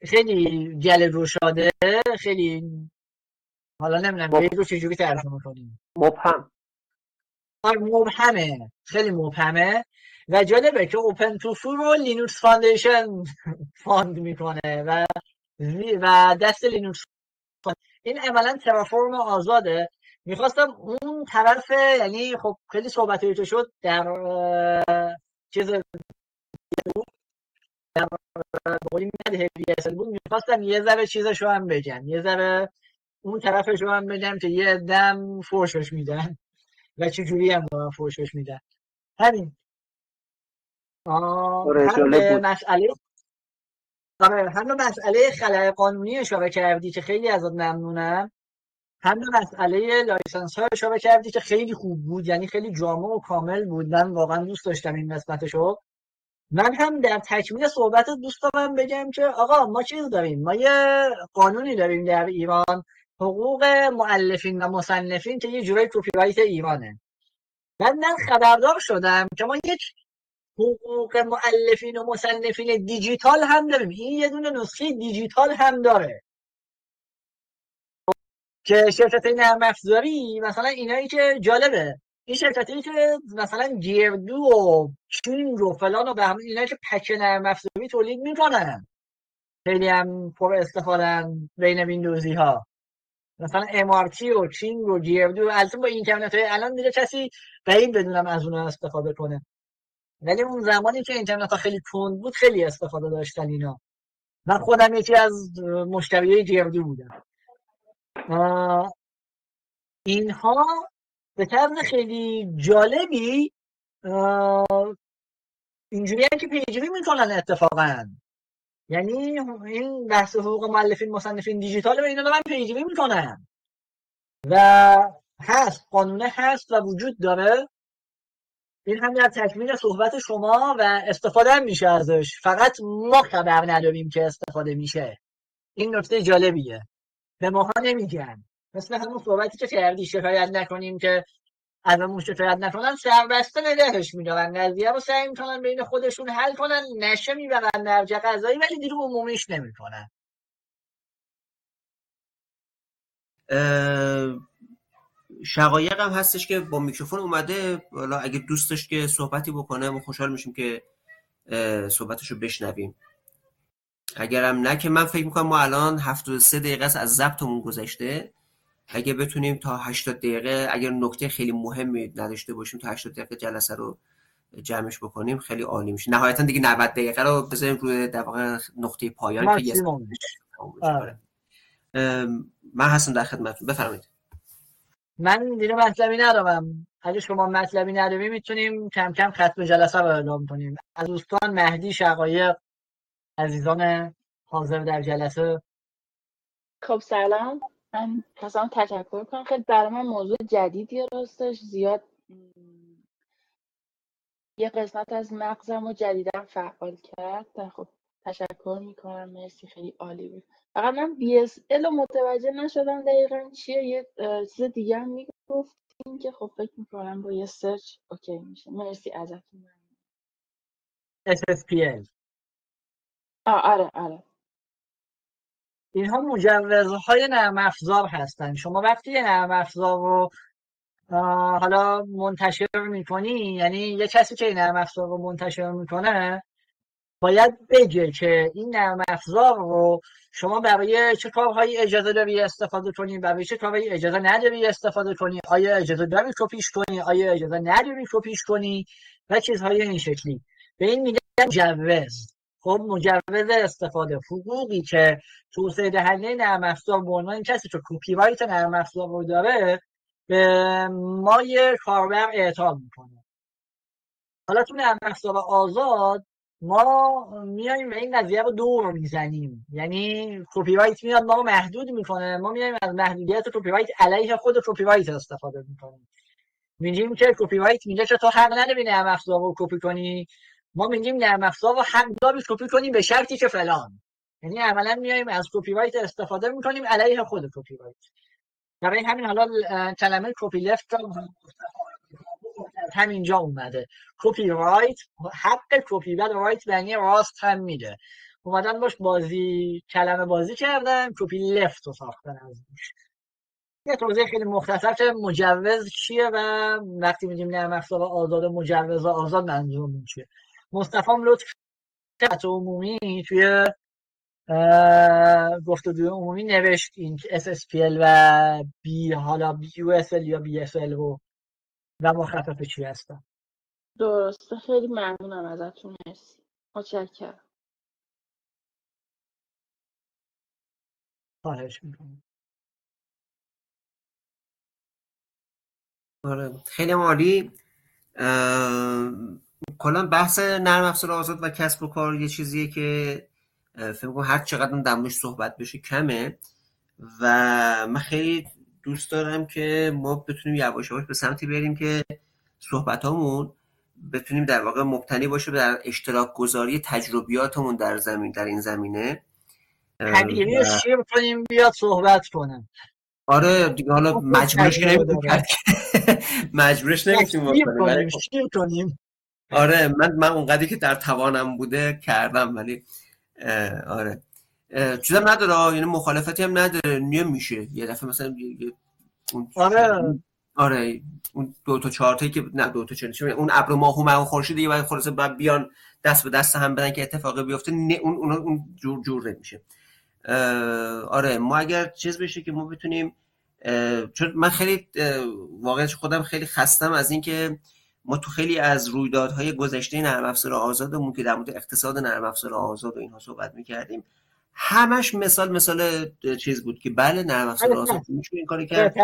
خیلی گل و گشاده خیلی حالا نمی‌دونم vague رو چجوری ترجمه کنیم؟ مبهم. مبهمه خیلی مبهمه و جالبه که OpenTofu رو Linux Foundation fund می‌کنه و و دست لینوکس این عملا ترافورم آزاده. می‌خواستم اون طرف یعنی خب خیلی صحبت تو شد در چیز در قولی بود. می‌خواستم یه ذره چیزشو هم بگم یه ذره اون طرفش رو هم بگم که یه دم فرشش میدن. و چجوری هم دارن فرشش میدن. همین. هم مسئله آره هم مسئله خلای قانونی اشاره کردی که خیلی ازت ممنونم. هم مسئله license ها اشاره کردی که خیلی خوب بود یعنی خیلی جامع و کامل بود. من واقعا دوست داشتم این قسمتشو. من هم در تکمیل صحبت دوست دارم بگم که آقا ما چیز داریم؟ ما یه قانونی داریم در ایران حقوق مؤلفین و مصنفین که یه جورای کپی ایرانه. من من خبردار شدم که ما یک حقوق معلفین و مصنفین دیجیتال هم داریم. این یه دونه نسخه دیجیتال هم داره. که شرکت نرم افزاری مثلا اینایی که جالبه. این شرکتی که مثلا گیردو و چینگ و فلان و به همین اینایی که پک نرم افزاری تولید می‌کنن. خیلی هم پر استفادن بین ویندوزی ها مثلا امارتی و چینگ و گیردو البته با اینترنت های الان دیگه کسی بعید بدونم از اونها استفاده کنه. ولی اون زمانی که اینترنت ها خیلی کند بود خیلی استفاده داشتن اینا. من خودم یکی از مشتریای گیردو بودم. اینها به طرز خیلی جالبی اینجوری که پیگیری می‌کنن اتفاقا. یعنی این بحث حقوق مؤلفین مصنفین دیجیتال و اینا رو من پیگیری می‌کنن. و هست قانونه هست و وجود داره. این هم در تکمیل صحبت شما و استفاده هم میشه ازش. فقط ما خبر نداریم که استفاده میشه. این نکته جالبیه. به ماها نمیگن. مثل همون صحبتی که کردی شکایت نکنیم که ازمون شکایت نکنن. سربسته نگهش میدارن. قضیه رو سعی می‌کنن بین خودشون حل کنن. نشه می‌برن درجه قضایی ولی دیگه عمومیش نمی‌کنن. شقایق هم هستش که با میکروفون اومده حالا اگه دوست داشت که صحبتی بکنه ما خوشحال میشیم که صحبتشو بشنویم. اگرم نه که من فکر می‌کنم ما الان 73 دقیقه از ضبطمون گذشته. اگه بتونیم تا 80 دقیقه اگر نکته خیلی مهمی نداشته باشیم تا 80 دقیقه جلسه رو جمعش بکنیم خیلی عالی میشه. نهایتا دیگه 90 دقیقه رو بذاریم روی در واقع نقطه پایان که آره. من هستم در خدمتتون. بفرمایید. من دیگه مطلبی ندارم. اگه شما مطلبی نداری می‌تونیم کم کم ختم جلسه رو اعلام کنیم. از دوستان مهدی شقایق عزیزان حاضر در جلسه. خب سلام. من خواستم تشکر کنم. خیلی برای من موضوع جدیدی راستش زیاد یه قسمت از مغزم رو جدیدن فعال کرد. خب تشکر می‌کنم. مرسی خیلی عالی بود. فقط من BSL متوجه نشدم دقیقا چیه. یه چیز دیگه هم می‌گفتیم که خب فکر می‌کنم با یه search OK میشه. مرسی ازتون. SSPL آه آره آره. اینها مجوزهای نرم افزار هستن. شما وقتی یه نرم افزار رو حالا منتشر می‌کنی یعنی یه کسی که این نرم افزار رو منتشر می‌کنه باید بگه که این نرم افزار رو شما برای چه کارهایی اجازه داری استفاده کنی؟ برای چه کارهایی اجازه نداری استفاده کنی؟ آیا اجازه داری کپیش کنی؟ آیا اجازه نداری کپیش کنی؟ و چیزهای این شکلی. به این میگن مجوز. خب مجوز استفاده. حقوقی که توسعه دهنده نرم افزار به عنوان کسی که کپی رایت نرم افزار رو داره به مای کاربر اعطا می‌کنه. حالا تو نرم افزار آزاد ما میایم این قضیه رو دور می‌زنیم. یعنی کپی رایت میاد ما رو محدود می‌کنه. ما میایم از محدودیت کپی رایت علیه خود کپی رایت استفاده می‌کنیم. میگیم که کپی رایت میگه که تو حق نداری نرم افزار رو کپی کنی؟ ما میگیم نرم افزار رو حق داری کپی کنیم به شرطی که فلان. یعنی عملا میایم از کپی رایت استفاده می‌کنیم علیه خود کپی رایت برای همین حالا کلمه copyleft همینجا اومده. کپی رایت حق کپی بعد right به معنی راست هم میده. اومدن باش بازی کلمه بازی کردن copyleft رو ساختن از یه توضیح خیلی مختصر که مجوز چیه و وقتی میگیم نرم افزار آزاد مجوز آزاد منظورمون چیه. مصطفی لطف عمومی توی گفتگوی عمومی نوشت این SSPL و بی حالا USL یا BSL رو و مخفف چی هستن درسته. خیلی ممنونم ازتون. مرسی. متشکرم. خواهش می‌کنم. آره. خیلی عالی. کلا بحث نرم افزار آزاد و کسب و کار یه چیزیه که فکر کنم هر چقدر در صحبت بشه کمه. و من خیلی دوست دارم که ما بتونیم یواش یواش به سمتی بریم که صحبت همون بتونیم در واقع مبتنی باشه در اشتراک گذاری تجربیاتمون در زمین در این زمینه. شیر کنیم بیاد صحبت کنم آره دیگه حالا خب، مجبورش نمی‌تونیم مجبورش نمی‌تونیم کنیم آره من من اونقدری که در توانم بوده کردم ولی آره. چیزم نداره یعنی مخالفتی هم نداره میشه. یه دفعه مثلا آره. آره اون دو تا چهار که نه دو تا چهار اون ابر ماه و اون خورشید دیگه بعد خلاص بعد بیان دست به دست هم بدن که اتفاقی بیفته اون اون اون جور جور نمیشه. آره ما اگر چیز بشه که ما بتونیم چون من خیلی واقعا خودم خیلی خستم از اینکه ما تو خیلی از رویدادهای گذشته نرم افزار آزادمون که در مورد اقتصاد نرم افزار آزاد و اینها صحبت می‌کردیم همش مثال مثال چیز بود که بله نرم افزار آزاد میشه این کاری کرد.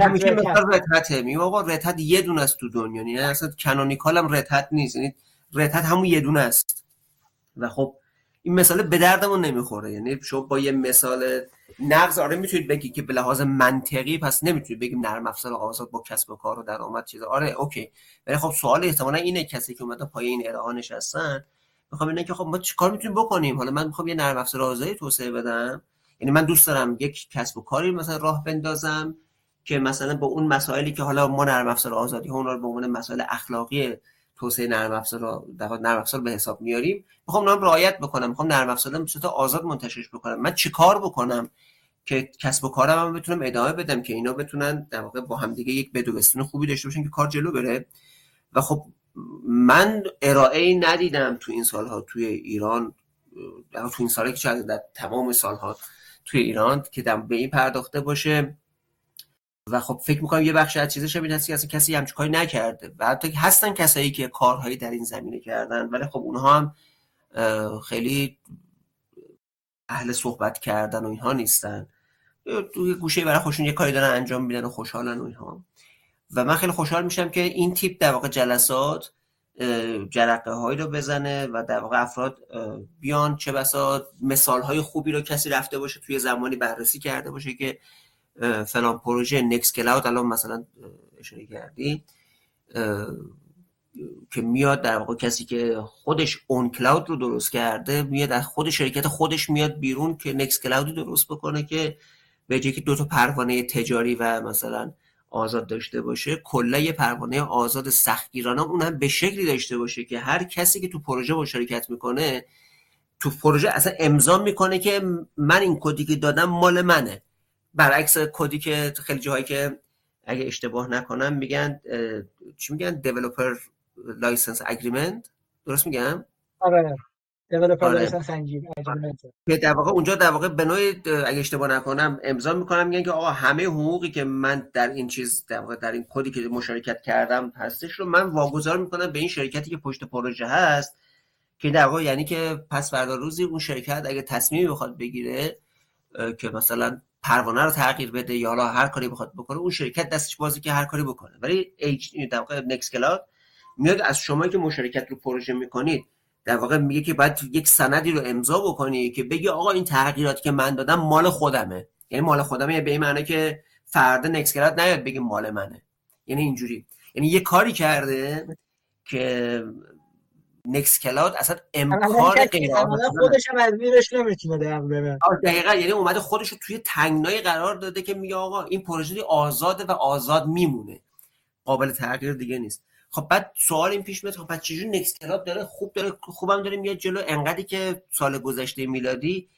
همیشه مثال رتته می آقا رتت یه دونه است تو دنیا. یعنی اصلا کنونیکال هم رتت نیست. یعنی رتت همون یه دونه است. و خب این مثال به دردمون نمی‌خوره. یعنی شما با یه مثال نقض آره می‌تونید بگی که به لحاظ منطقی پس نمی‌تونید بگیم نرم افزار آزاد با کسب و کار و درآمد چیز آره اوکی. ولی خب سوال احتمالا اینه کسی که اومده پای این ارائه نشستن می‌خوام اینه که خب ما چیکار می‌تونیم بکنیم؟ حالا من می‌خوام یه نرم افزار آزادی توسعه بدم. یعنی من دوست دارم یک کسب و کاری مثلا راه بندازم که مثلا با اون مسائلی که حالا ما نرم افزار آزادی ها رو به عنوان مسائل اخلاقی توسعه نرم افزار در نرم افزار به حساب میاریم. می‌خوام نام رعایت بکنم. می‌خوام نرم افزار به آزاد منتشرش بکنم. من چیکار بکنم که کسب و کارم هم بتونم ادامه بدم که اینا بتونن در واقع با هم دیگه یک بدوستون خوبی داشته باشن که کار جلو بره؟ و خب من ارائه ای ندیدم تو این سالها توی ایران در تو این سالی که در تمام سالها توی ایران که به این پرداخته باشه. و خب فکر می‌کنم یه بخش از چیزش این هست اصلا کسی همچین کاری نکرده و حتی هستن کسایی که کارهایی در این زمینه کردن ولی خب اونها هم خیلی اهل صحبت کردن و اینها نیستن. توی گوشه برای خوشون یه کاری دارن انجام میدن و خوشحالن و اینها. و من خیلی خوشحال میشم که این تیپ در واقع جلسات جرقه هایی رو بزنه و در واقع افراد بیان چه بسا مثال های خوبی رو کسی رفته باشه توی زمانی بررسی کرده باشه که فلان پروژه نکس کلاود الان مثلا اشاره کردی که میاد در واقع کسی که خودش اون کلاود رو درست کرده میاد از خود شرکت خودش میاد بیرون که نکس کلاود درست بکنه که به جایی که دو تا پروانه تجاری و مثلا آزاد داشته باشه کلا یه پروانه آزاد سختگیرانه اون هم به شکلی داشته باشه که هر کسی که تو پروژه مشارکت می‌کنه تو پروژه اصلا امضا می‌کنه که من این کدی که دادم مال منه. برعکس کدی که خیلی جاهایی که اگه اشتباه نکنم میگن چی میگن؟ developer license agreement درست میگم؟ آره. آره. که در واقع اونجا در واقع به نوعی اگه اشتباه نکنم امضا می‌کنم. میگن که آقا همه حقوقی که من در این چیز در واقع در این کدی که مشارکت کردم هستش رو من واگذار می‌کنم به این شرکتی که پشت پروژه هست که در واقع یعنی که پس فردا روزی اون شرکت اگه تصمیمی بخواد بگیره که مثلا پروانه رو تغییر بده یا حالا هر کاری بخواد بکنه اون شرکت دستش بازه که هر کاری بکنه. ولی در واقع Nextcloud میاد از شما که مشارکت رو پروژه می‌کنید در واقع میگه که باید یک سندی رو امضا بکنی که بگی آقا این تغییراتی که من دادم مال خودمه. یعنی مال خودمه به این معنی که فرد Nextcloud نیاد بگه مال منه. یعنی اینجوری. یعنی یه کاری کرده که Nextcloud اصلا امکان غیر خودش هم از میرش نمی‌تونه در دقیقا. یعنی اومده خودش رو توی تنگنای قرار داده که میگه آقا این پروژه آزاده و آزاد میمونه. قابل تغییر دیگه نیست. خب بعد سوال این پیش میاد خب بعد چجوری نکس کلاد داره؟ خوب داره خوبم داره میاد جلو. انقدری که سال گذشته میلادی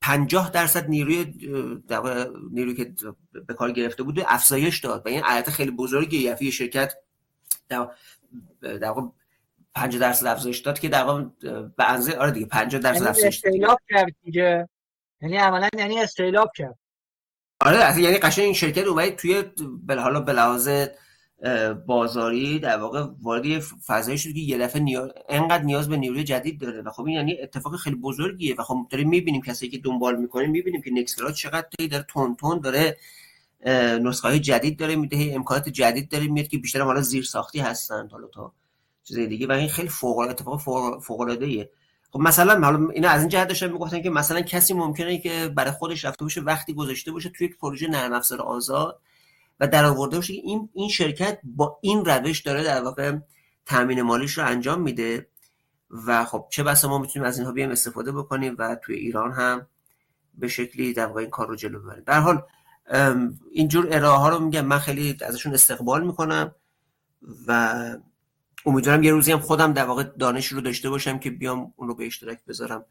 50 درصد نیروی نیروی که به کار گرفته بود افزایش داد. و این عدد خیلی بزرگی یعنی شرکت در واقع 50 درصد افزایش داد که در واقع به اندازه آره دیگه 50 درصد یعنی افزایش scale up کرد دیگه. یعنی عملا یعنی scale up کرد. آره یعنی قشنگ این شرکت اومد توی بل حالا به لحاظ بازاری در واقع وارد فضایی شد که یه دفعه نیاز انقدر نیاز به نیروی جدید داره و خب این یعنی اتفاق خیلی بزرگیه و خب داریم می‌بینیم کسی که دنبال می‌کنیم می‌بینیم که Nextcloud چقدر داره تند تند داره نسخه های جدید داره میده امکانات جدید داره میاد که بیشتر حالا زیر ساختی هستن حالا تا چیز دیگه و این خیلی فوق العاده اتفاق فوق العاده ایه خب مثلا حالا اینا از این جهت داشتن می‌گفتن که مثلا کسی ممکنه که برای خودش رفته باشه وقتی گذاشته باشه توی یک پروژه نرم افزار آزاد و در آورده باشه که این این شرکت با این روش داره در واقع تامین مالیش رو انجام میده و خب چه بسا ما می‌تونیم از اینها بیایم استفاده بکنیم و توی ایران هم به شکلی در واقع این کار رو جلو ببریم. در حال اینجور ارائه ها رو میگم. من خیلی ازشون استقبال می‌کنم و امیدوارم یه روزی هم خودم در واقع دانش رو داشته باشم که بیام اون رو به اشتراک بذارم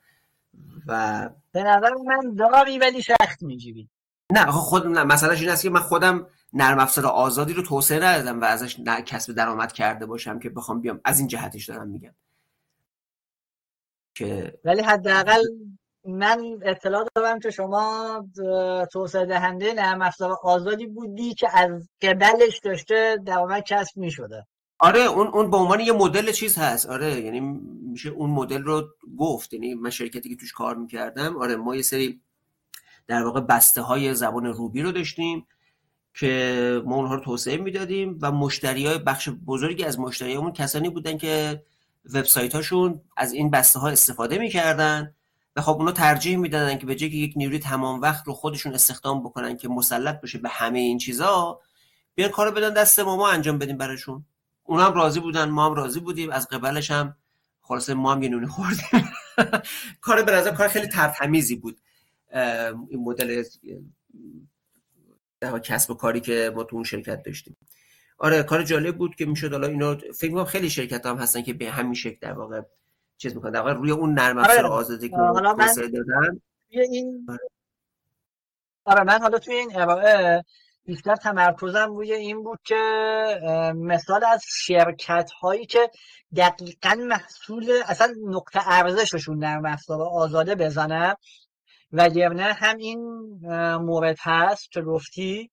و به نظر من داری ولی سخت میجیبی نه خود نه مسئله این است که من خودم نرم افزار آزادی رو توسعه ندادم و ازش کسب درآمد کرده باشم که بخوام بیام. از این جهتش دارم میگم. که ولی حداقل من اطلاع دارم که شما توسعه دهنده نرم افزار آزادی بودی که از قبلش داشته درآمد کسب می‌شده. آره اون اون به عنوان یه مدل چیز هست. آره یعنی میشه اون مدل رو گفت. یعنی من شرکتی که توش کار می‌کردم آره ما یه سری در واقع بسته های زبان روبی رو داشتیم. که ما اونها رو توسعه می‌دادیم و مشتری های بخش بزرگی از مشتریامون کسانی بودن که وبسایت هاشون از این بسته ها استفاده می‌کردن و خب اونا ترجیح می‌دادن که به جای که یک نیروی تمام وقت رو خودشون استخدام بکنن که مسلط بشه به همه این چیزا بیان کارو بدن دست ما ما انجام بدیم براشون. اونا هم راضی بودن ما هم راضی بودیم. از قبلش هم خلاصه ما هم یه نونی خوردیم. کار به کار خیلی ترتمیزی بود. این مدل در کسب و کاری که ما تو اون شرکت داشتیم آره کار جالب بود که می‌شد حالا اینو فکر می‌کنم خیلی شرکت هم هستن که به همین شکل در واقع چیز می‌کنن در واقع روی اون نرم افزار آره. آزادی که توسعه دادن این آره. آره من حالا توی این ارائه بیشتر تمرکزم روی این بود که مثال از شرکت هایی که دقیقا محصول اصلا نقطه ارزششون نرم افزار آزاده بزنم وگرنه هم این مورد هست که گفتی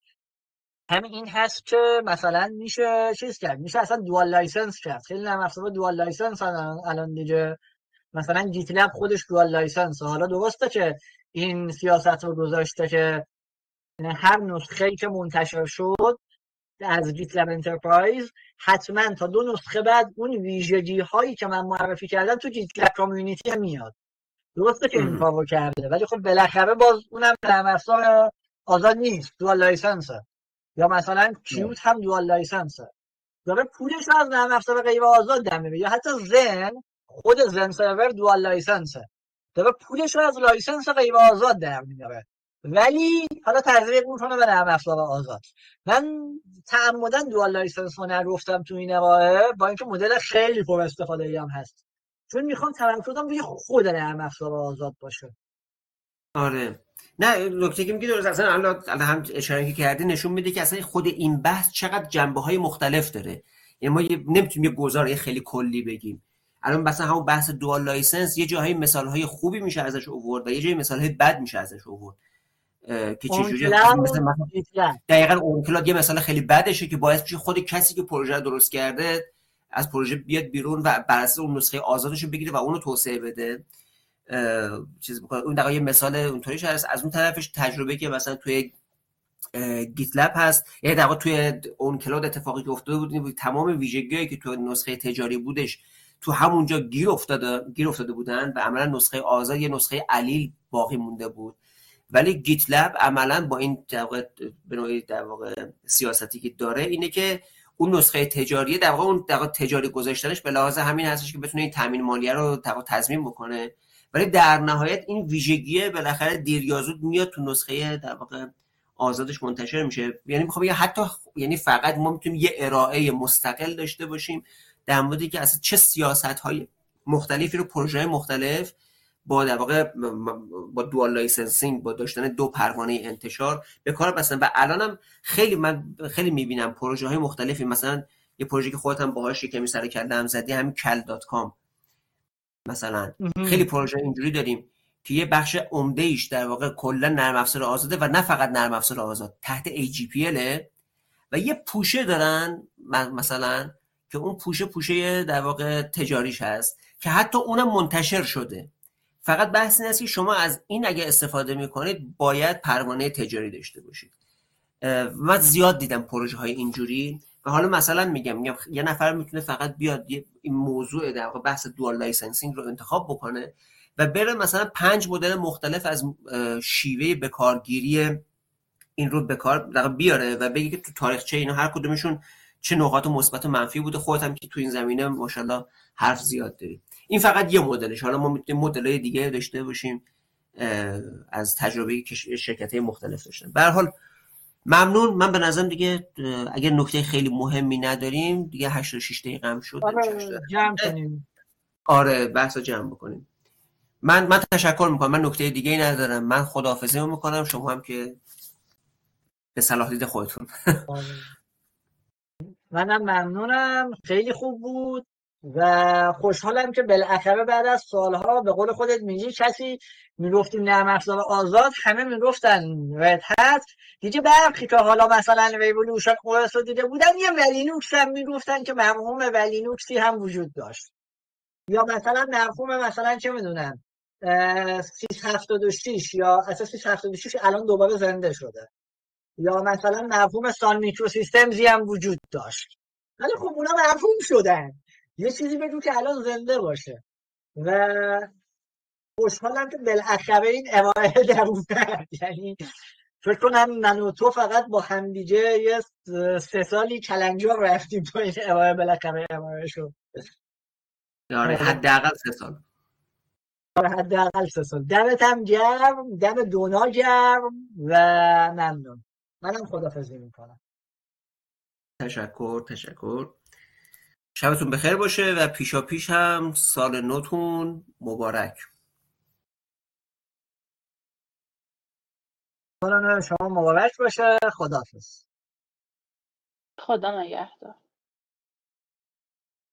هم این هست که مثلا میشه چیز کرد میشه اصلا dual license کرد. خیلی نرم افزار dual license الان دیگه. مثلا GitLab خودش dual license حالا درسته که این سیاست رو گذاشته که هر نسخه ای که منتشر شد از GitLab Enterprise حتما تا دو نسخه بعد اون ویژگی هایی که من معرفی کردم تو GitLab Community میاد. درسته که این کارو کرده ولی خب بالاخره باز اونم نرم آزاد نیست dual license ه. یا مثلا Qt هم dual license ه. داره پولش از نرم افزار غیر آزاد در یا حتی زن خود Xen Server dual license ه. داره پولش رو از license غیر آزاد در میاره ولی حالا تزریق می‌کنه به نرم افزار آزاد. من تعمداً dual license رو نگفتم تو این ارائه با اینکه مدل خیلی پر استفاده هم هست. چون می‌خوام تمرکزم روی خود نرم افزار آزاد باشه. آره. نه نکته که میگی درست اصلا الان هم اشاره که کردی نشون میده که اصلا خود این بحث چقدر جنبه های مختلف داره. یعنی ما نمی‌تونیم یه گزاره خیلی کلی بگیم. الان مثلا همون بحث dual license یه جاهای مثال های خوبی میشه ازش آورد و یه جایی مثال های بد میشه ازش آورد. که چجوری مثلا دقیقا ownCloud یه مثال خیلی بدشه که باعث میشه خود کسی که پروژه درست کرده از پروژه بیاد بیرون و بر اساس اون نسخه آزادش بگیره و اونو توسعه بده. چیز بکنه اون دقیقا یه مثال اونطوری هست از اون طرفش تجربه که مثلا توی GitLab هست یعنی در توی ownCloud اتفاقی که افتاده بود تمام ویژگیایی که تو نسخه تجاری بودش تو همونجا گیر افتاده گیر افتاده بودن و عملا نسخه آزاد یه نسخه علیل باقی مونده بود. ولی GitLab عملا با این در به نوعی در واقع سیاستی که داره اینه که اون نسخه تجاریه در واقع اون در تجاری گذاشتنش به لحاظ همین هستش که بتونه این تامین مالیه رو تضمین بکنه. ولی در نهایت این ویژگی بالاخره دیر یا زود میاد تو نسخه در واقع آزادش منتشر میشه. یعنی می‌خوام یا حتی یعنی فقط ما می‌تونیم یه ارائه مستقل داشته باشیم در که اصلا چه سیاست های مختلفی رو پروژه مختلف با در واقع با dual licensing با داشتن دو پروانه انتشار به کار بستن. و الانم خیلی من خیلی می‌بینم پروژه های مختلفی. مثلا یه پروژه که خودت هم باهاش کمی سر کله هم زدی همین Cal.com. مثلا خیلی پروژه اینجوری داریم که یه بخش عمده ایش در واقع کلا نرم افزار آزاده و نه فقط نرم افزار آزاد تحت AGPL و یه پوشه دارن مثلا که اون پوشه پوشه در واقع تجاریش هست که حتی اونم منتشر شده. فقط بحث این است که شما از این اگه استفاده می‌کنید باید پروانه تجاری داشته باشید. من زیاد دیدم پروژه های اینجوری و حالا مثلا میگم میگم یه نفر می‌تونه فقط بیاد این موضوع در واقع بحث dual licensing رو انتخاب بکنه و بره مثلا پنج مدل مختلف از شیوه بکارگیری این رو به کار بیاره و بگه که تو تاریخچه اینا هر کدومشون چه نقاط مثبت و منفی بوده. خودت هم که تو این زمینه ماشاءالله حرف زیاد داری. این فقط یه مدلش. حالا ما می‌تونیم مدل‌های دیگه داشته باشیم از تجربه شرکت مختلف داشتن. به حال ممنون. من به نظرم دیگه اگر نکته خیلی مهمی نداریم دیگه 86 دقیقه هم شد. آره جمع کنیم. آره بحث جمع بکنیم. من من تشکر می‌کنم. من نکته دیگه ای ندارم. من خداحافظی می‌کنم. شما هم که به صلاح دید خودتون. آره. منم ممنونم. خیلی خوب بود. و خوشحالم که بالاخره بعد از سالها به قول خودت میگی کسی می‌گفتیم نرم افزار آزاد همه می‌گفتن رد هست دیگه برخی که حالا مثلا ریولوشن اوس رو دیده بودن یه ولینوکس هم می‌گفتن که مرحوم ولینوکسی هم وجود داشت. یا مثلا مرحوم مثلا چه می‌دونم 376 یا اساس 376 الان دوباره زنده شده. یا مثلا مرحوم سان میکرو سیستمزی هم وجود داشت. ولی خب اونا مرحوم شدن. یه چیزی بگو که الان زنده باشه. و خوشحالم که بالاخره این ارائه در یعنی فکر کنم من و تو فقط با همدیگه یه سه سالی کلنجار رفتیم تو این ارائه بالاخره ارائه شد. آره حداقل سه سال. آره حداقل سه سال. دمت هم گرم دم دونا گرم و ممنون. منم خدافزی می‌کنم. تشکر تشکر. شبتون بخیر باشه و پیشا پیش هم سال نوتون مبارک. سال نو شما مبارک باشه. خداحافظ. خدا نگهدار.